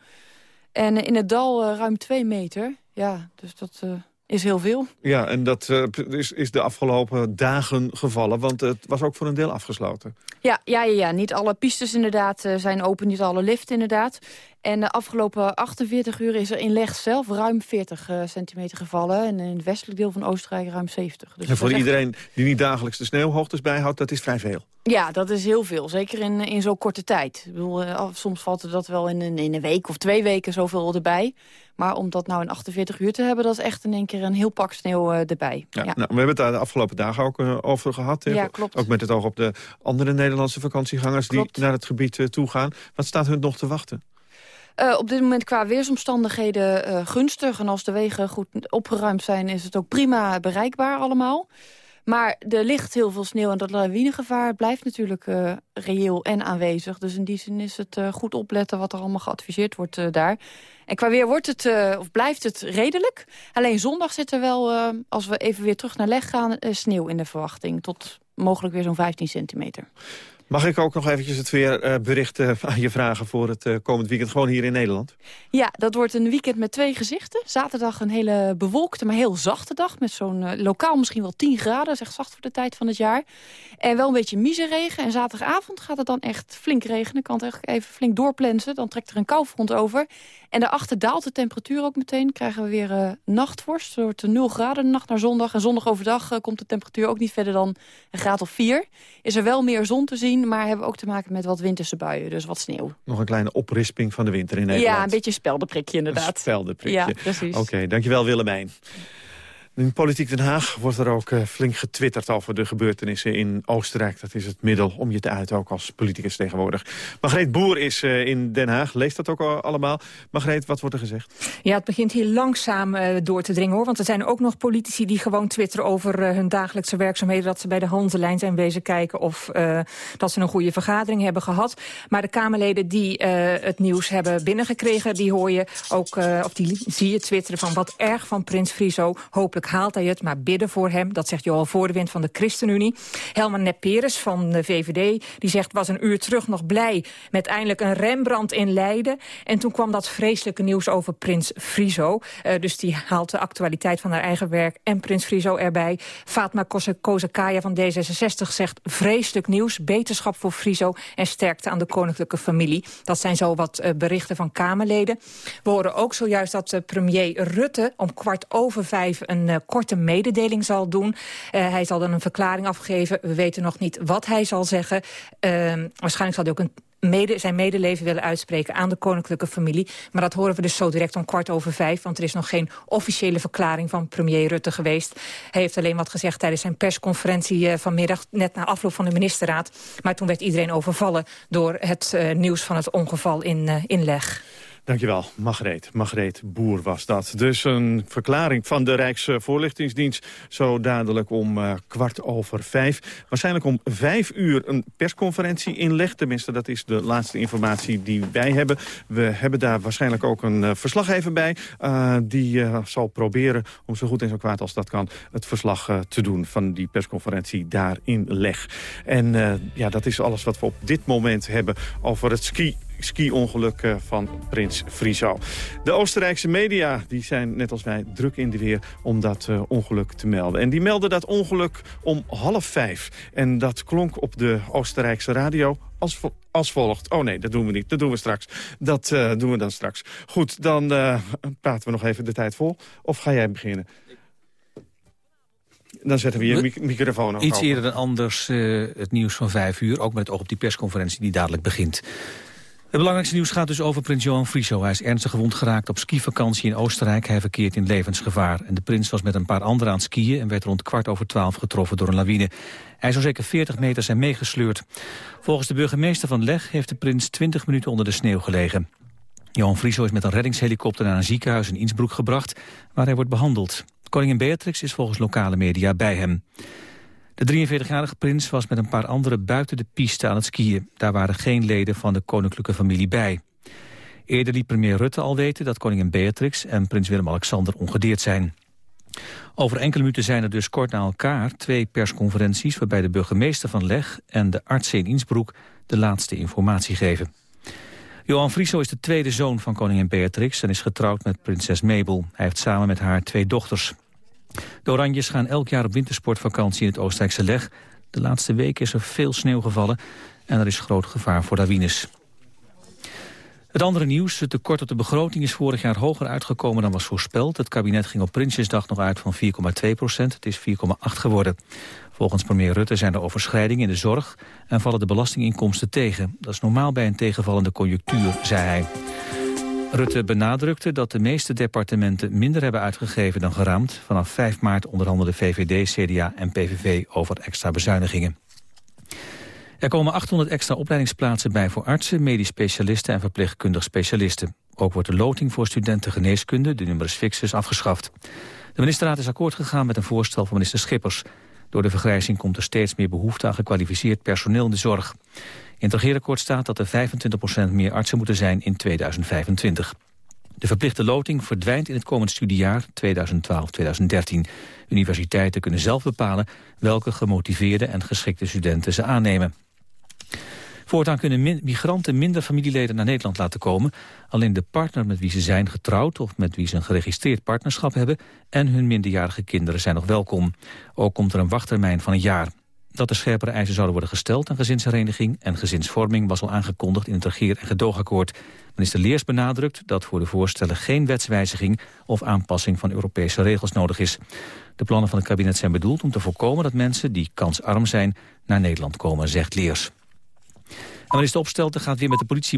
En in het dal ruim 2 meter. Ja, dus dat is heel veel. Ja, en dat uh, is, is de afgelopen dagen gevallen, want het was ook voor een deel afgesloten. Ja, ja, ja, ja. niet alle pistes inderdaad uh, zijn open, niet alle liften inderdaad. En de afgelopen 48 uur is er in Leg zelf ruim 40 uh, centimeter gevallen. En in het westelijk deel van Oostenrijk ruim 70. Dus en voor iedereen die niet dagelijks de sneeuwhoogtes bijhoudt, dat is vrij veel. Ja, dat is heel veel. Zeker in, in zo'n korte tijd. Ik bedoel, uh, soms valt er dat wel in een, in een week of twee weken zoveel erbij. Maar om dat nou in 48 uur te hebben, dat is echt in één keer een heel pak sneeuw uh, erbij. Ja, Nou, we hebben het daar de afgelopen dagen ook uh, over gehad. Ja, klopt. Ook met het oog op de andere Nederlandse vakantiegangers klopt. die naar het gebied uh, toe gaan. Wat staat hun nog te wachten? Uh, op dit moment qua weersomstandigheden uh, gunstig. En als de wegen goed opgeruimd zijn, is het ook prima bereikbaar allemaal. Maar er ligt heel veel sneeuw en dat lawinegevaar blijft natuurlijk uh, reëel en aanwezig. Dus in die zin is het goed opletten wat er allemaal geadviseerd wordt daar. En qua weer wordt het, of blijft het redelijk. Alleen zondag zit er wel, als we even weer terug naar leg gaan, sneeuw in de verwachting. Tot mogelijk weer zo'n 15 centimeter. Mag ik ook nog eventjes het weerbericht uh, aan je vragen voor het komend weekend, gewoon hier in Nederland? Ja, dat wordt een weekend met twee gezichten. Zaterdag een hele bewolkte, maar heel zachte dag. Met zo'n lokaal misschien wel 10 graden, echt zacht voor de tijd van het jaar. En wel een beetje miseregen. En zaterdagavond gaat het dan echt flink regenen. Kan het echt even flink doorplensen. Dan trekt er een koufront over. En daarachter daalt de temperatuur ook meteen. Krijgen we weer nachtvorst. Het wordt 0 graden de nacht naar zondag. En zondag overdag komt de temperatuur ook niet verder dan een graad of 4. Is er wel meer zon te zien maar hebben we ook te maken met wat winterse buien, dus wat sneeuw. Nog een kleine oprisping van de winter in Nederland. Ja, een beetje speldenprikje inderdaad. Een speldenprikje. Ja, precies. Oké, okay, dankjewel Willemijn. In Politiek Den Haag wordt er ook uh, flink getwitterd over de gebeurtenissen in Oostenrijk. Dat is het middel om je te uiten, ook als politicus tegenwoordig. Margreet Boer is uh, in Den Haag, leest dat ook allemaal. Margreet, wat wordt er gezegd? Ja, het begint hier langzaam uh, door te dringen hoor. Want er zijn ook nog politici die gewoon twitteren over hun dagelijkse werkzaamheden. Dat ze bij de Hanselijn zijn wezen kijken of dat ze een goede vergadering hebben gehad. Maar de Kamerleden die het nieuws hebben binnengekregen, die hoor je ook, of die zie je twitteren van wat erg van Prins Friso. Hopelijk haalt hij het, maar bidden voor hem. Dat zegt Johan Voordewind van de ChristenUnie. Helman Neperes van de VVD, die zegt... was een uur terug nog blij met eindelijk een Rembrandt in Leiden. En toen kwam dat vreselijke nieuws over Prins Friso. Uh, dus die haalt de actualiteit van haar eigen werk en Prins Friso erbij. Fatma Kozakaya van D66 zegt vreselijk nieuws, beterschap voor Friso... en sterkte aan de koninklijke familie. Dat zijn zo wat uh, berichten van Kamerleden. We horen ook zojuist dat uh, premier Rutte om kwart over vijf... een korte mededeling zal doen. Uh, hij zal dan een verklaring afgeven. We weten nog niet wat hij zal zeggen. Uh, waarschijnlijk zal hij ook een zijn medeleven willen uitspreken aan de koninklijke familie. Maar dat horen we dus zo direct om kwart over vijf. Want er is nog geen officiële verklaring van premier Rutte geweest. Hij heeft alleen wat gezegd tijdens zijn persconferentie uh, vanmiddag... net na afloop van de ministerraad. Maar toen werd iedereen overvallen door het nieuws van het ongeval in, uh, in Leg. Dankjewel, Margreet. Margreet Boer was dat. Dus een verklaring van de Rijksvoorlichtingsdienst... zo dadelijk om uh, kwart over vijf. Waarschijnlijk om vijf uur een persconferentie inleg. Tenminste, dat is de laatste informatie die wij hebben. We hebben daar waarschijnlijk ook een uh, verslaggever bij... Uh, die zal proberen om zo goed en zo kwaad als dat kan... het verslag te doen van die persconferentie daar in leg. En ja, dat is alles wat we op dit moment hebben over het ski ski-ongeluk van Prins Friso. De Oostenrijkse media die zijn net als wij druk in de weer om dat uh, ongeluk te melden. En die melden dat ongeluk om half vijf. En dat klonk op de Oostenrijkse radio als, als volgt. Oh nee, dat doen we niet. Dat doen we straks. Dat uh, doen we dan straks. Goed, dan uh, praten we nog even de tijd vol. Of ga jij beginnen? Dan zetten we je microfoon op. Iets eerder dan anders uh, het nieuws van vijf uur. Ook met oog op die persconferentie die dadelijk begint. Het belangrijkste nieuws gaat dus over prins Johan Friso. Hij is ernstig gewond geraakt op skivakantie in Oostenrijk. Hij verkeert in levensgevaar. En de prins was met een paar anderen aan het skiën... en werd rond kwart over twaalf getroffen door een lawine. Hij zou zeker 40 meter zijn meegesleurd. Volgens de burgemeester van Leg heeft de prins 20 minuten onder de sneeuw gelegen. Johan Friso is met een reddingshelikopter naar een ziekenhuis in Innsbruck gebracht... waar hij wordt behandeld. Koningin Beatrix is volgens lokale media bij hem. De 43-jarige prins was met een paar anderen buiten de piste aan het skiën. Daar waren geen leden van de koninklijke familie bij. Eerder liet premier Rutte al weten dat koningin Beatrix en prins Willem-Alexander ongedeerd zijn. Over enkele minuten zijn er dus kort na elkaar twee persconferenties... waarbij de burgemeester van Leg en de artsen in Innsbruck de laatste informatie geven. Johan Frieso is de tweede zoon van koningin Beatrix... en is getrouwd met prinses Mabel. Hij heeft samen met haar twee dochters. De Oranjes gaan elk jaar op wintersportvakantie in het Oostenrijkse Leg. De laatste weken is er veel sneeuw gevallen en er is groot gevaar voor lawines. Het andere nieuws, het tekort op de begroting is vorig jaar hoger uitgekomen dan was voorspeld. Het kabinet ging op Prinsjesdag nog uit van 4,2 procent. Het is 4,8 geworden. Volgens premier Rutte zijn er overschrijdingen in de zorg en vallen de belastinginkomsten tegen. Dat is normaal bij een tegenvallende conjunctuur, zei hij. Rutte benadrukte dat de meeste departementen minder hebben uitgegeven dan geraamd. Vanaf 5 maart onderhandelen VVD, CDA en PVV over extra bezuinigingen. Er komen 800 extra opleidingsplaatsen bij voor artsen, medisch specialisten en verpleegkundig specialisten. Ook wordt de loting voor studenten geneeskunde, de numerus fixus, afgeschaft. De ministerraad is akkoord gegaan met een voorstel van minister Schippers. Door de vergrijzing komt er steeds meer behoefte aan gekwalificeerd personeel in de zorg. In het regeerakkoord staat dat er 25% meer artsen moeten zijn in 2025. De verplichte loting verdwijnt in het komend studiejaar 2012-2013. Universiteiten kunnen zelf bepalen welke gemotiveerde en geschikte studenten ze aannemen. Voortaan kunnen migranten minder familieleden naar Nederland laten komen. Alleen de partner met wie ze zijn getrouwd of met wie ze een geregistreerd partnerschap hebben... en hun minderjarige kinderen zijn nog welkom. Ook komt er een wachttermijn van een jaar. Dat er scherpere eisen zouden worden gesteld aan gezinshereniging en gezinsvorming was al aangekondigd in het regeer- en gedoogakkoord. Minister Leers benadrukt dat voor de voorstellen geen wetswijziging of aanpassing van Europese regels nodig is. De plannen van het kabinet zijn bedoeld om te voorkomen dat mensen die kansarm zijn naar Nederland komen, zegt Leers. En minister Opstelten gaat weer met de politie